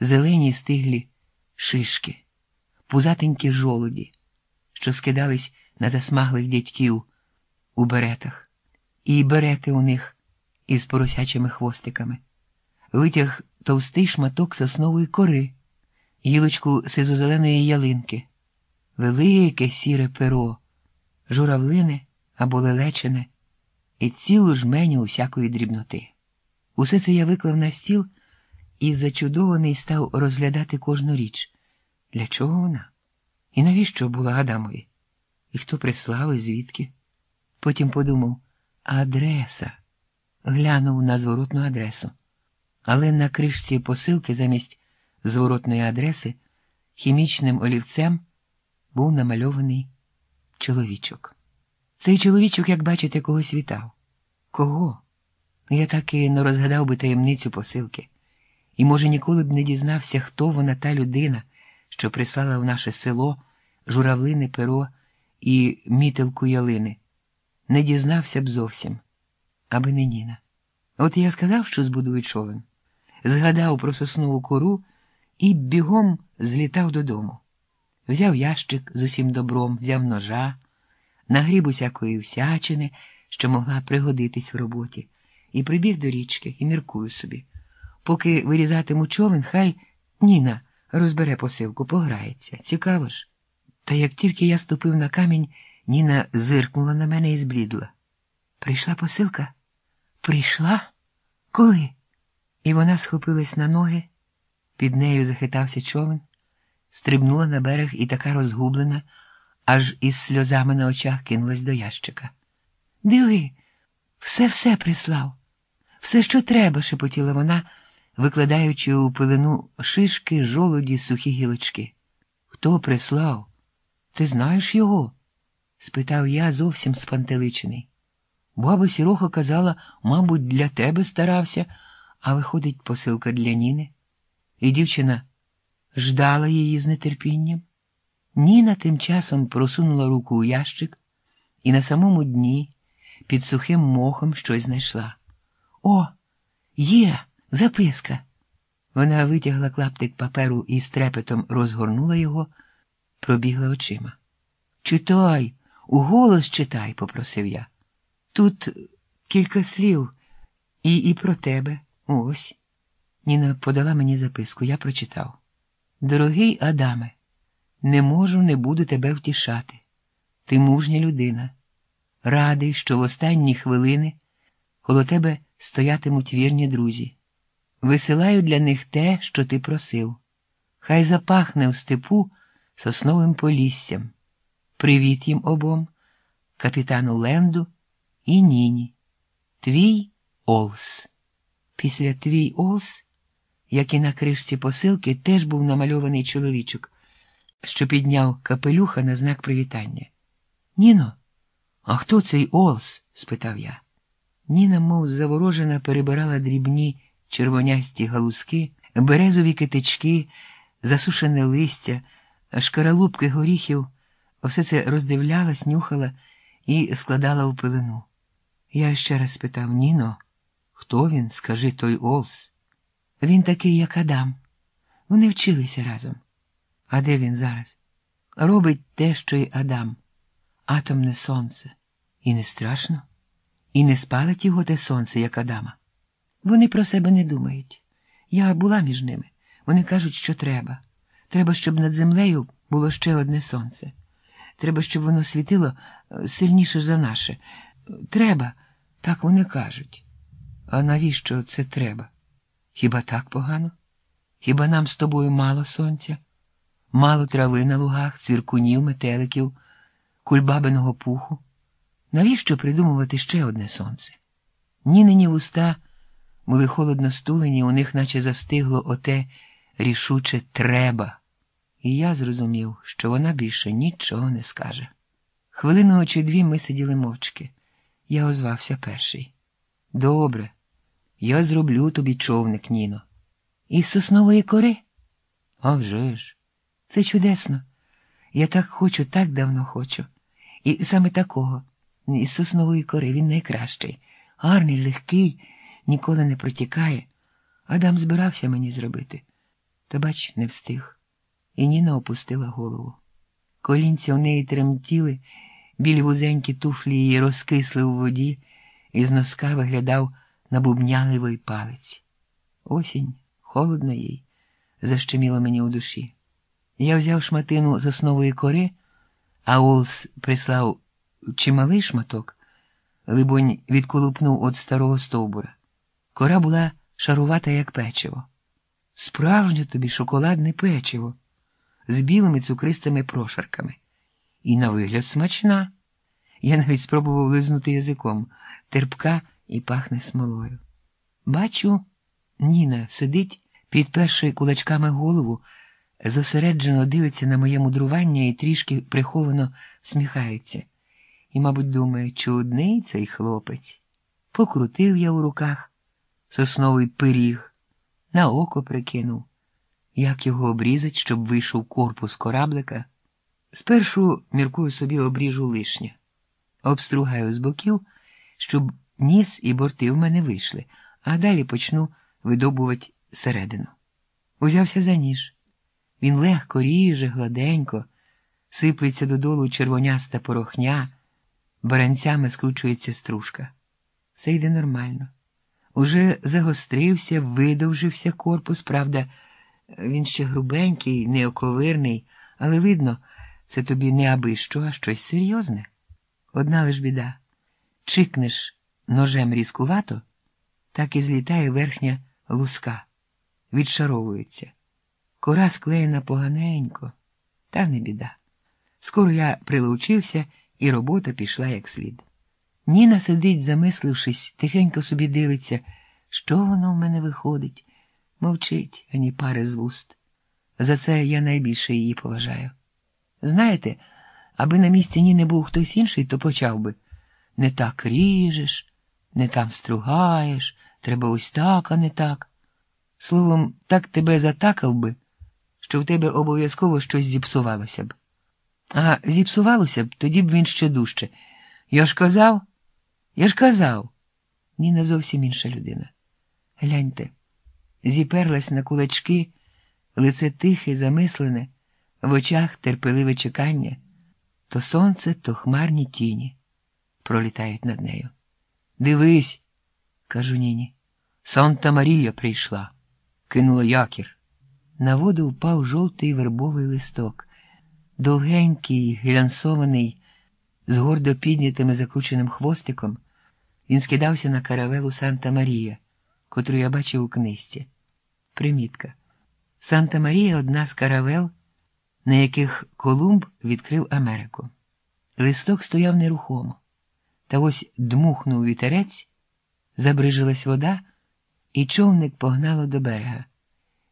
Speaker 1: зелені стиглі шишки, пузатенькі жолуді, що скидались на засмаглих дядьків у беретах, і берети у них із поросячими хвостиками. Витяг товстий шматок соснової кори, гілочку сизозеленої ялинки, велике сіре перо, журавлине або лелечене і цілу жменю усякої дрібноти. Усе це я виклав на стіл і зачудований став розглядати кожну річ. Для чого вона? І навіщо була Адамові? І хто прислав і звідки? Потім подумав адреса. Глянув на зворотну адресу. Але на кришці посилки замість зворотної адреси хімічним олівцем був намальований чоловічок. Цей чоловічок, як бачите, когось вітав. Кого? Я так і не розгадав би таємницю посилки, і, може, ніколи б не дізнався, хто вона та людина, що прислала в наше село журавлине перо і мітелку ялини. Не дізнався б зовсім, аби не Ніна. От я сказав, що збудую човен, згадав про соснову кору і бігом злітав додому. Взяв ящик з усім добром, взяв ножа, нагріб усякої всячини, що могла пригодитись в роботі, і прибіг до річки і міркую собі. Поки вирізатиму човен, хай Ніна розбере посилку, пограється. Цікаво ж. Та як тільки я ступив на камінь, Ніна зиркнула на мене і зблідла. Прийшла посилка? Прийшла? Коли? І вона схопилась на ноги, під нею захитався човен, стрибнула на берег і така розгублена, аж із сльозами на очах кинулась до ящика. Диви, все все прислав, все, що треба, шепотіла вона, викладаючи у пилину шишки, жолуді, сухі гілочки. Хто прислав? Ти знаєш його? спитав я зовсім спантеличений. Баба Сіроха казала, мабуть, для тебе старався, а виходить посилка для Ніни. І дівчина ждала її з нетерпінням. Ніна тим часом просунула руку у ящик і на самому дні під сухим мохом щось знайшла. О, є, записка. Вона витягла клаптик паперу і з трепетом розгорнула його, пробігла очима. Читай, уголос читай, попросив я. Тут кілька слів і і про тебе. Ось. Ніна подала мені записку, я прочитав. Дорогий Адаме, не можу, не буду тебе втішати. Ти мужня людина. Радий, що в останні хвилини коло тебе стоятимуть вірні друзі. Висилаю для них те, що ти просив. Хай запахне в степу сосновим поліссям. Привіт їм обом, капітану Ленду і Ніні. Твій Олс. Після твій Олс, як і на кришці посилки, теж був намальований чоловічок, що підняв капелюха на знак привітання. Ніно, а хто цей Олс? спитав я. Ніна, мов заворожена, перебирала дрібні червонясті галузки, березові китички, засушене листя, шкаралупки горіхів, все це роздивлялась, нюхала і складала у пилину. Я ще раз спитав Ніно, хто він, скажи той Олс. Він такий, як Адам. Вони вчилися разом. А де він зараз? Робить те, що й Адам, атомне сонце. І не страшно, і не спалить його те сонце, як Адама. Вони про себе не думають. Я була між ними. Вони кажуть, що треба. Треба, щоб над землею було ще одне сонце. Треба, щоб воно світило сильніше за наше. Треба, так вони кажуть. А навіщо це треба? Хіба так погано? Хіба нам з тобою мало сонця, мало трави на лугах, цвіркунів, метеликів, кульбабиного пуху? Навіщо придумувати ще одне сонце? Нінині вуста були холодно стулені, у них наче застигло оте рішуче треба. І я зрозумів, що вона більше нічого не скаже. Хвилину чи дві ми сиділи мовчки. Я озвався перший. Добре, я зроблю тобі човник, Ніно. Із соснової кори? А вже ж. Це чудесно. Я так хочу, так давно хочу. І саме такого, із соснової кори, він найкращий, гарний, легкий, ніколи не протікає. Адам збирався мені зробити. Та бач, не встиг. І Ніна опустила голову. Колінця у неї тремтіли, білі вузенькі туфлі її розкисли у воді, і з носка виглядав набубняливий палець. Осінь, холодно їй, защеміло мені у душі. Я взяв шматину з основої кори, а Олс прислав чималий шматок, либонь, відколупнув від старого стовбура. Кора була шарувата, як печиво. Справжнє тобі шоколадне печиво з білими цукристими прошарками. І на вигляд смачна. Я навіть спробував лизнути язиком, терпка і пахне смолою. Бачу, Ніна сидить Підперши кулачками голову, зосереджено дивиться на моє мудрування і трішки приховано всміхається. І, мабуть, думає, чудний цей хлопець. Покрутив я у руках сосновий пиріг, на око прикинув, як його обрізать, щоб вийшов корпус кораблика. Спершу, міркую собі, обріжу лишнє, обстругаю з боків, щоб ніс і борти в мене вийшли, а далі почну видобувати середину. Узявся за ніж. Він легко ріже, гладенько, сиплеться додолу червоняста порохня, баранцями скручується стружка. Все йде нормально. Уже загострився, видовжився корпус, правда, він ще грубенький, неоковирний, але видно, це тобі не аби що, а щось серйозне. Одна лиш біда. Чикнеш ножем різкувато, так і злітає верхня луска, відшаровується. Кора склеєна поганенько, та не біда. Скоро я прилучився, і робота пішла як слід. Ніна сидить, замислившись, тихенько собі дивиться, що воно в мене виходить, мовчить ані пари з вуст. За це я найбільше її поважаю. Знаєте, аби на місці Ніни був хтось інший, то почав би не так ріжеш, не там стругаєш, треба ось так, а не так. Словом, так тебе затакав би, що в тебе обов'язково щось зіпсувалося б. А зіпсувалося б, тоді б він ще дужче. Я ж казав, я ж казав. Ніна зовсім інша людина. Гляньте, зіперлась на кулачки, лице тихе, замислене, в очах терпеливе чекання, то сонце, то хмарні тіні пролітають над нею. Дивись, кажу Ніні. Санта Марія прийшла, кинула якір. На воду впав жовтий вербовий листок, довгенький, глянсований, з гордо піднятим і закрученим хвостиком, він скидався на каравелу Санта Марія, котру я бачив у книжці. Примітка. Санта Марія одна з каравел, на яких Колумб відкрив Америку. Листок стояв нерухомо, та ось дмухнув вітерець, забрижилась вода, і човник погнало до берега.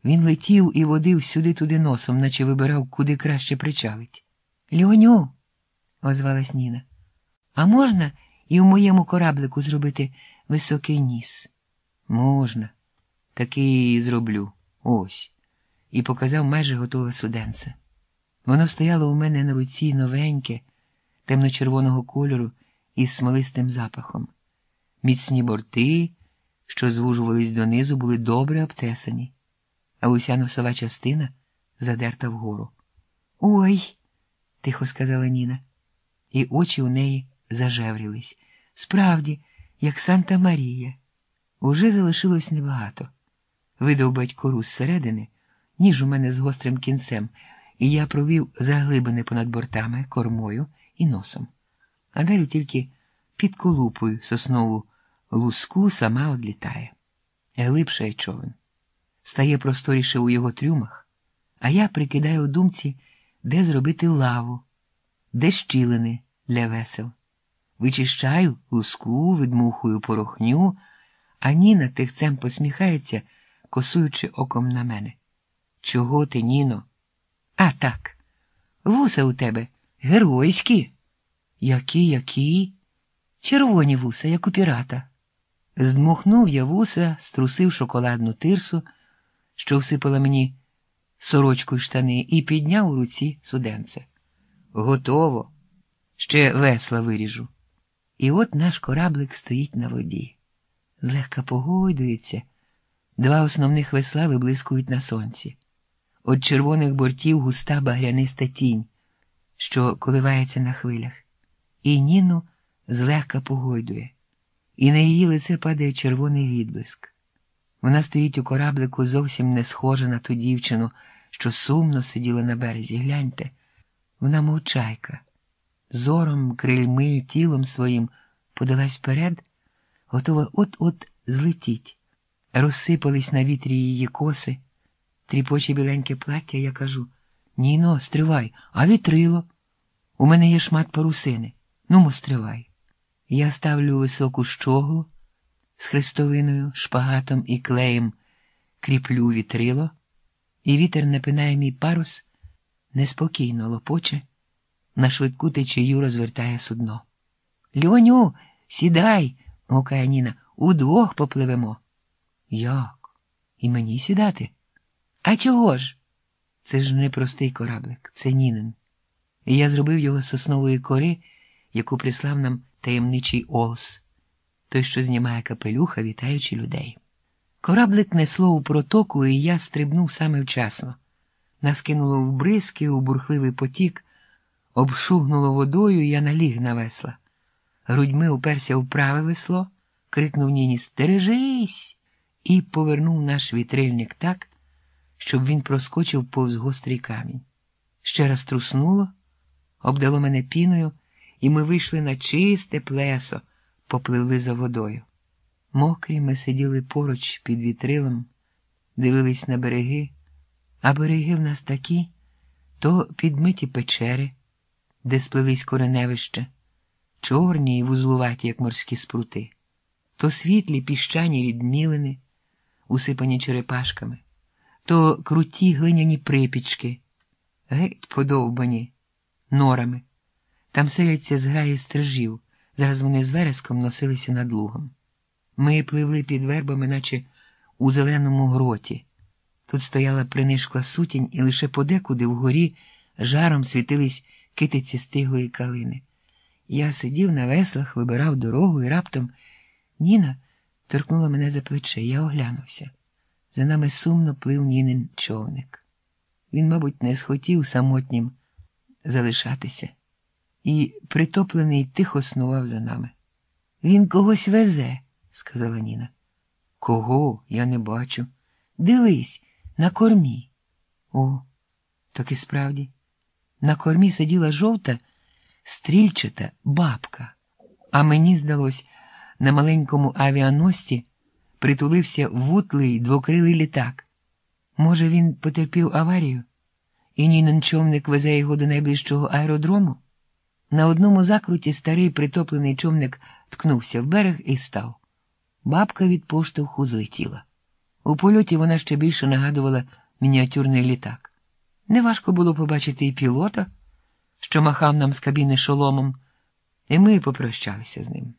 Speaker 1: Він летів і водив сюди-туди носом, наче вибирав, куди краще причалить. Льоню, озвалась Ніна, а можна і в моєму кораблику зробити високий ніс? Можна, такий і зроблю. Ось. І показав майже готове суденце. Воно стояло у мене на руці новеньке, темно-червоного кольору із смолистим запахом. Міцні борти, що звужувались донизу, були добре обтесані а уся носова частина задерта вгору. Ой, тихо сказала Ніна, і очі у неї зажеврілись. Справді, як Санта Марія. Уже залишилось небагато. Видав батько рус зсередини, ніж у мене з гострим кінцем, і я провів заглибини понад бортами, кормою і носом. А далі тільки під колупою соснову луску сама одлітає. Глибше й човен стає просторіше у його трюмах, а я прикидаю у думці, де зробити лаву, де щілини для весел. Вичищаю луску, відмухую порохню, а Ніна тихцем посміхається, косуючи оком на мене. Чого ти, Ніно? А так, вуса у тебе геройські. Які, які? Червоні вуса, як у пірата. Здмухнув я вуса, струсив шоколадну тирсу що всипала мені сорочку й штани, і підняв у руці суденце. Готово. Ще весла виріжу. І от наш кораблик стоїть на воді. Злегка погойдується, два основних весла виблискують на сонці. От червоних бортів густа багряниста тінь, що коливається на хвилях, і Ніну злегка погойдує, і на її лице падає червоний відблиск. Вона стоїть у кораблику зовсім не схожа на ту дівчину, що сумно сиділа на березі. Гляньте, вона мовчайка, зором, крильми, тілом своїм подалась вперед, готова от-от злетіть. Розсипались на вітрі її коси, тріпоче біленьке плаття, я кажу Ніно, стривай, а вітрило. У мене є шмат парусини. Ну, стривай. Я ставлю високу щоглу з хрестовиною, шпагатом і клеєм, кріплю вітрило, і вітер напинає мій парус, неспокійно лопоче, на швидку течію розвертає судно. Льоню, сідай, гукає Ніна, удвох попливемо. Як? І мені сідати? А чого ж? Це ж не простий кораблик, це Нінин. І я зробив його з соснової кори, яку прислав нам таємничий Олс, той, що знімає капелюха, вітаючи людей. Кораблик несло у протоку, і я стрибнув саме вчасно. Нас кинуло в бризки, у бурхливий потік, обшугнуло водою, і я наліг на весла. Грудьми уперся в праве весло, крикнув Ніні Стережись! і повернув наш вітрильник так, щоб він проскочив повз гострий камінь. Ще раз труснуло, обдало мене піною, і ми вийшли на чисте плесо, попливли за водою. Мокрі ми сиділи поруч під вітрилом, дивились на береги, а береги в нас такі, то підмиті печери, де сплелись кореневища, чорні і вузлуваті, як морські спрути, то світлі піщані відмілини, усипані черепашками, то круті глиняні припічки, геть подовбані норами. Там селяться зграї стражів, зараз вони з вереском носилися над лугом. Ми пливли під вербами, наче у зеленому гроті. Тут стояла принишкла сутінь, і лише подекуди вгорі жаром світились китиці стиглої калини. Я сидів на веслах, вибирав дорогу, і раптом Ніна торкнула мене за плече. Я оглянувся. За нами сумно плив Нінин човник. Він, мабуть, не схотів самотнім залишатися, і притоплений тихо снував за нами. Він когось везе, сказала Ніна. Кого? Я не бачу. Дивись, на кормі. О, так і справді. На кормі сиділа жовта, стрільчата бабка, а мені здалось, на маленькому авіаносці притулився вутлий двокрилий літак. Може, він потерпів аварію, і Нінен човник везе його до найближчого аеродрому? На одному закруті старий притоплений човник ткнувся в берег і став. Бабка від поштовху злетіла. У польоті вона ще більше нагадувала мініатюрний літак. Неважко було побачити і пілота, що махав нам з кабіни шоломом, і ми попрощалися з ним.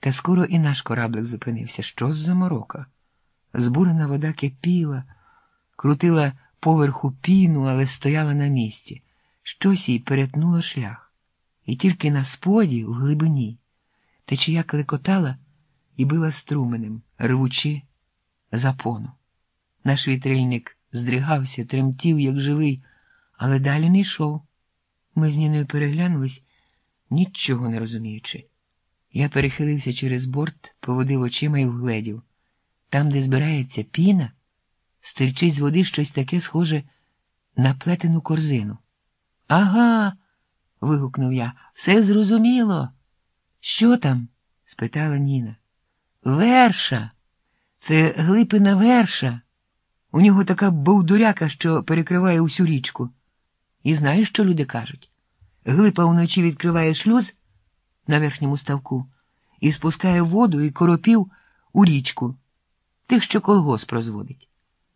Speaker 1: Та скоро і наш кораблик зупинився. Що за морока? Збурена вода кипіла, крутила поверху піну, але стояла на місці. Щось їй перетнуло шлях. І тільки на споді, у глибині, течія клекотала і била струменем, рвучи запону. Наш вітрильник здригався, тремтів, як живий, але далі не йшов. Ми з Ніною переглянулись, нічого не розуміючи. Я перехилився через борт, поводив очима і вгледів. Там, де збирається піна, стирчить з води щось таке схоже на плетену корзину. Ага. Вигукнув я. Все зрозуміло. Що там? спитала Ніна. Верша. Це глипина верша. У нього така бовдуряка, що перекриває усю річку. І знаєш, що люди кажуть? Глипа вночі відкриває шлюз на верхньому ставку і спускає воду і коропів у річку, тих, що колгосп розводить.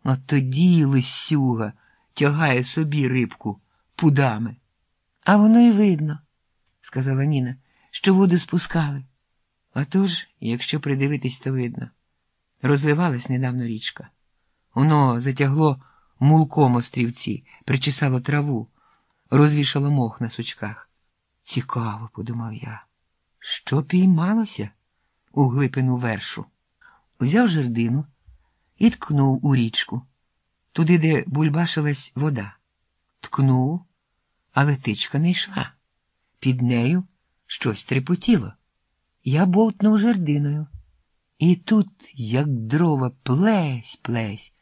Speaker 1: От тоді лисюга тягає собі рибку пудами. А воно й видно, сказала Ніна, що воду спускали. А тож, якщо придивитись, то видно. Розливалась недавно річка. Воно затягло мулком острівці, причесало траву, розвішало мох на сучках. Цікаво, подумав я. Що піймалося у глипину вершу? Взяв жердину і ткнув у річку, туди, де бульбашилась вода. Ткнув, але тичка не йшла. Під нею щось трепотіло. Я бовтнув жердиною. І тут, як дрова, плесь, плесь,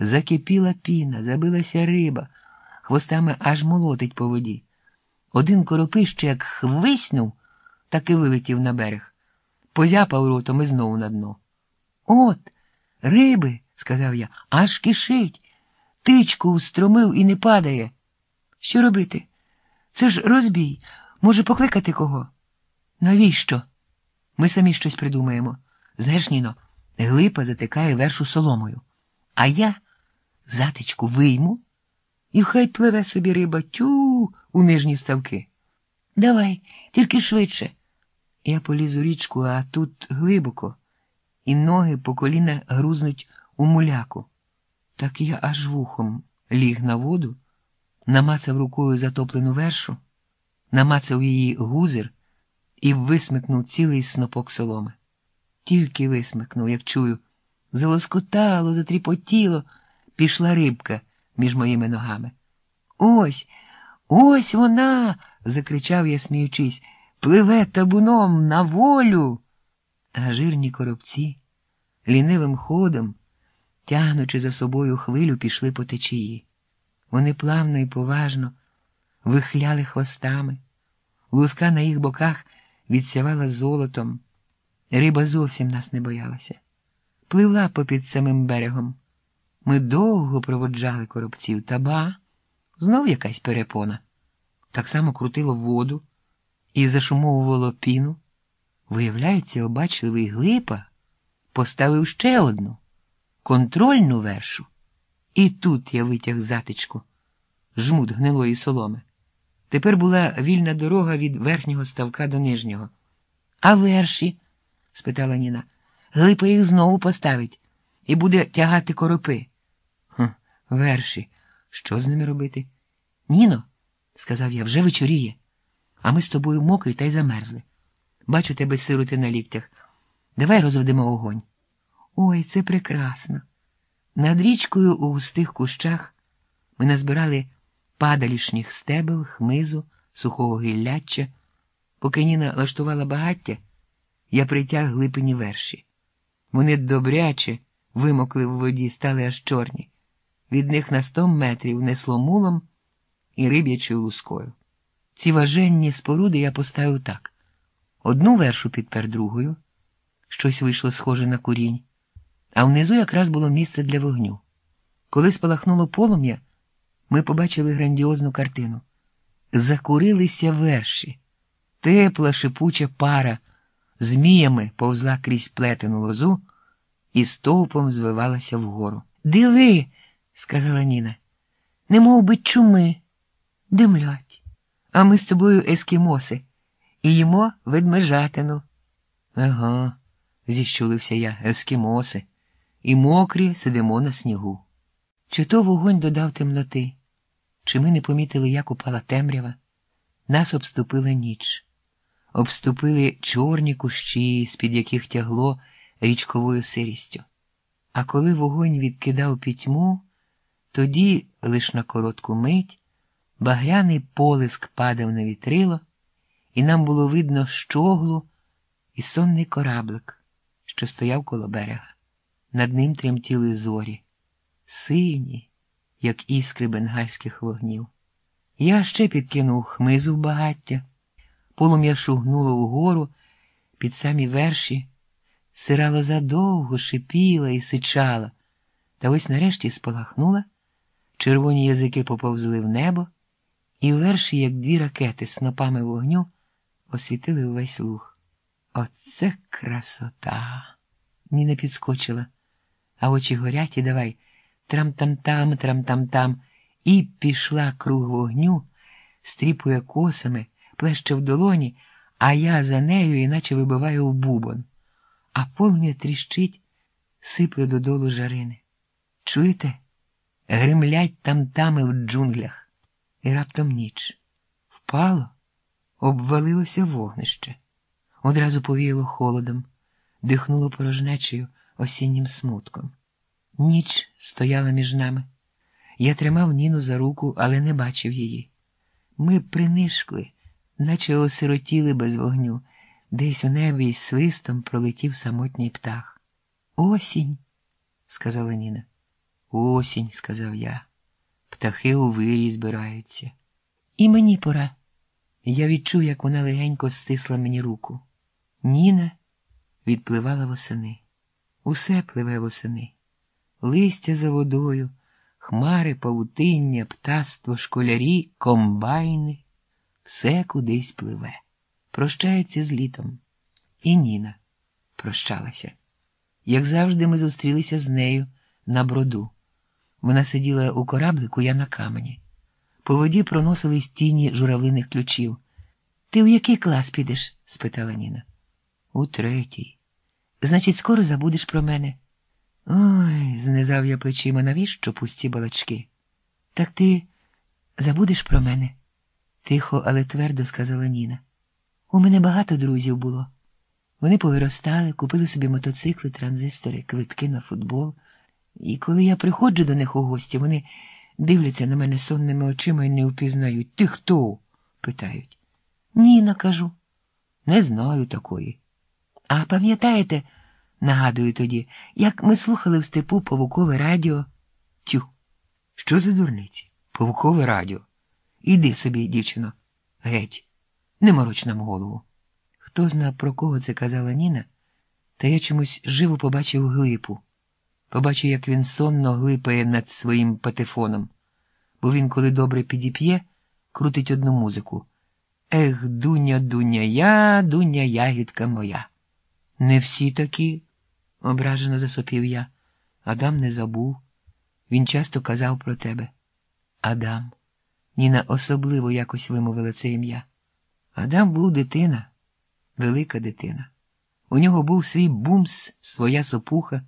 Speaker 1: закипіла піна, забилася риба, хвостами аж молотить по воді. Один коропище, як хвиснув, так і вилетів на берег, позяпав ротом і знову на дно. От, риби, сказав я, аж кишить, тичку встромив і не падає. Що робити? Це ж розбій. Може, покликати кого? Навіщо? Ми самі щось придумаємо. Знаєш, Ніно, глипа затикає вершу соломою, А я затичку вийму, і хай пливе собі риба тю у нижні ставки. Давай, тільки швидше. Я поліз у річку, а тут глибоко, і ноги по коліна грузнуть у муляку. Так я аж вухом ліг на воду, намацав рукою затоплену вершу, намацав її гузер і висмикнув цілий снопок соломи. Тільки висмикнув, як чую, залоскотало, затріпотіло, пішла рибка між моїми ногами. Ось, ось вона. закричав я, сміючись, пливе табуном на волю. А жирні коробці лінивим ходом, тягнучи за собою хвилю, пішли по течії. Вони плавно і поважно вихляли хвостами, луска на їх боках відсявала золотом. Риба зовсім нас не боялася. Пливла попід самим берегом. Ми довго проводжали коробців та ба, знов якась перепона. Так само крутило воду і зашумовувало піну. Виявляється, обачливий глипа поставив ще одну контрольну вершу. І тут я витяг затичку, жмут гнилої соломи. Тепер була вільна дорога від верхнього ставка до нижнього. А верші? спитала Ніна. Глипа їх знову поставить і буде тягати коропи. «Хм, Верші, що з ними робити? Ніно, сказав я, вже вечоріє, а ми з тобою мокрі та й замерзли. Бачу тебе сироти на ліктях. Давай розведемо огонь. Ой, це прекрасно. Над річкою у густих кущах ми назбирали падалішніх стебел, хмизу, сухого гілляччя. Поки Ніна лаштувала багаття, я притяг глипині верші. Вони добряче вимокли в воді, стали аж чорні. Від них на сто метрів несло мулом і риб'ячою лускою. Ці важенні споруди я поставив так: одну вершу підпер другою, щось вийшло схоже на курінь, а внизу якраз було місце для вогню. Коли спалахнуло полум'я, ми побачили грандіозну картину. Закурилися верші, тепла шипуча пара зміями повзла крізь плетену лозу і стовпом звивалася вгору. Диви, сказала Ніна, не мов би чуми, димлять. А ми з тобою ескімоси і їмо ведмежатину. Ага, зіщулився я, ескімоси, і мокрі сидимо на снігу. Чи то вогонь додав темноти, чи ми не помітили, як упала темрява? Нас обступила ніч, обступили чорні кущі, з-під яких тягло річковою сирістю. А коли вогонь відкидав пітьму, тоді, лиш на коротку мить, багряний полиск падав на вітрило, і нам було видно щоглу і сонний кораблик, що стояв коло берега. Над ним тремтіли зорі, сині, як іскри бенгальських вогнів. Я ще підкинув хмизу в багаття, полум'я шугнуло угору під самі верші, сирало задовго, шипіла і сичала, та ось нарешті спалахнула, червоні язики поповзли в небо, і верші, як дві ракети снопами вогню, освітили увесь луг. Оце красота! Ніна підскочила, а очі горять і давай трам-там-там, трам-там-там, і пішла круг вогню, стріпує косами, плеще в долоні, а я за нею, іначе вибиваю в бубон, а полум'я тріщить, сипле додолу жарини. Чуєте? Гримлять там-тами в джунглях, і раптом ніч. Впало, обвалилося вогнище. Одразу повіяло холодом, дихнуло порожнечею осіннім смутком. Ніч стояла між нами. Я тримав Ніну за руку, але не бачив її. Ми принишкли, наче осиротіли без вогню, десь у небі із свистом пролетів самотній птах. Осінь, сказала Ніна. Осінь, сказав я. Птахи у вирі збираються. І мені пора. Я відчув, як вона легенько стисла мені руку. Ніна відпливала восени. Усе пливе восени. Листя за водою, хмари, павутиння, птаство, школярі, комбайни. Все кудись пливе. Прощається з літом. І Ніна прощалася. Як завжди, ми зустрілися з нею на броду. Вона сиділа у кораблику, я на камені. По воді проносились тіні журавлиних ключів. Ти у який клас підеш? спитала Ніна. У третій. Значить, скоро забудеш про мене. Ой, знизав я плечима, навіщо пусті балачки? Так ти забудеш про мене? тихо, але твердо сказала Ніна. У мене багато друзів було. Вони повиростали, купили собі мотоцикли, транзистори, квитки на футбол. І коли я приходжу до них у гості, вони дивляться на мене сонними очима і не впізнають. Ти хто? питають. Ніна, кажу. Не знаю такої. А пам'ятаєте, нагадую тоді, як ми слухали в степу павукове радіо? Тю, що за дурниці? Павукове радіо. Іди собі, дівчино, геть, не мороч нам голову. Хто зна, про кого це казала Ніна, та я чомусь живо побачив глипу. Побачив, як він сонно глипає над своїм патефоном, бо він, коли добре підіп'є, крутить одну музику. Ех, дуня, дуня, я, дуня, ягідка моя. Не всі такі, ображено засопів я. Адам не забув. Він часто казав про тебе. Адам. Ніна особливо якось вимовила це ім'я. Адам був дитина, велика дитина. У нього був свій бумс, своя сопуха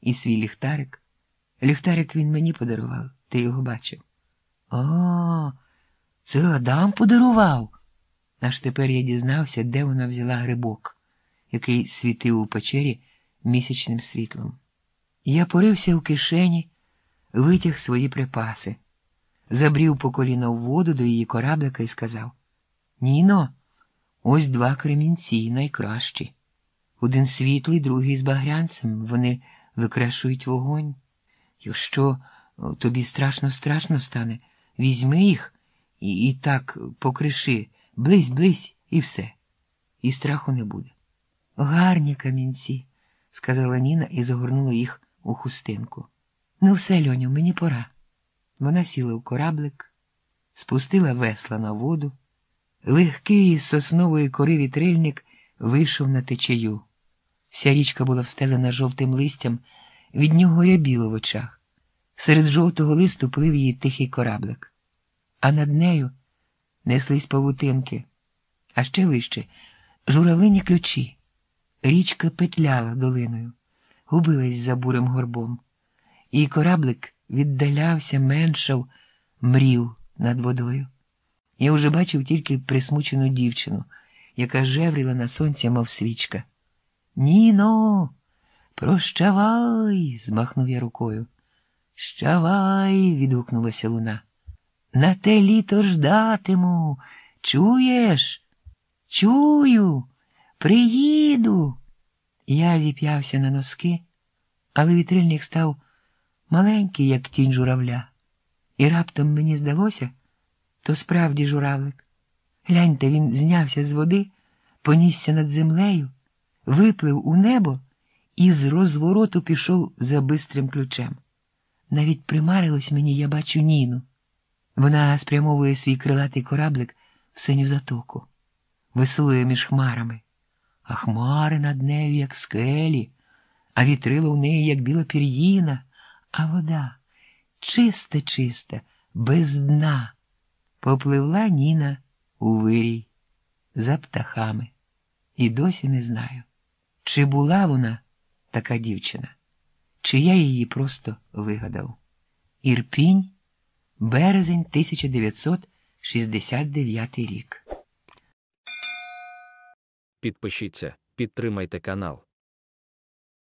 Speaker 1: і свій ліхтарик. Ліхтарик він мені подарував, ти його бачив. О, це Адам подарував. Аж тепер я дізнався, де вона взяла грибок, який світив у печері місячним світлом. Я порився в кишені, витяг свої припаси, забрів по коліна в воду до її кораблика і сказав: Ніно, ось два кремінці найкращі. Один світлий, другий з багрянцем. Вони викрашують вогонь. Якщо тобі страшно страшно стане, візьми їх і, і так покриши, близь, близь, і все. І страху не буде. Гарні камінці, сказала Ніна і загорнула їх у хустинку. Ну, все, льоню, мені пора. Вона сіла в кораблик, спустила весла на воду. Легкий із соснової кори вітрильник вийшов на течею. Вся річка була встелена жовтим листям, від нього рябіло в очах. Серед жовтого листу плив її тихий кораблик, а над нею неслись павутинки, а ще вище журавлині ключі. Річка петляла долиною, губилась за бурим горбом, і кораблик віддалявся, меншав, мрів над водою. Я вже бачив тільки присмучену дівчину, яка жевріла на сонці, мов свічка. Ніно, прощавай, змахнув я рукою. Щавай, відгукнулася луна. На те літо ждатиму. Чуєш? Чую, приїду. Я зіп'явся на носки, але вітрильник став маленький, як тінь журавля, і раптом мені здалося, то справді журавлик. Гляньте, він знявся з води, понісся над землею, виплив у небо і з розвороту пішов за бистрим ключем. Навіть примарилось мені, я бачу Ніну. Вона спрямовує свій крилатий кораблик в синю затоку, висує між хмарами, а хмари над нею, як скелі, а вітрило в неї, як біла пір'їна, а вода чиста, чиста, без дна. Попливла Ніна у вирій за птахами. І досі не знаю, чи була вона така дівчина, чи я її просто вигадав. Ірпінь, березень 1969 рік.
Speaker 2: Підпишіться, підтримайте канал.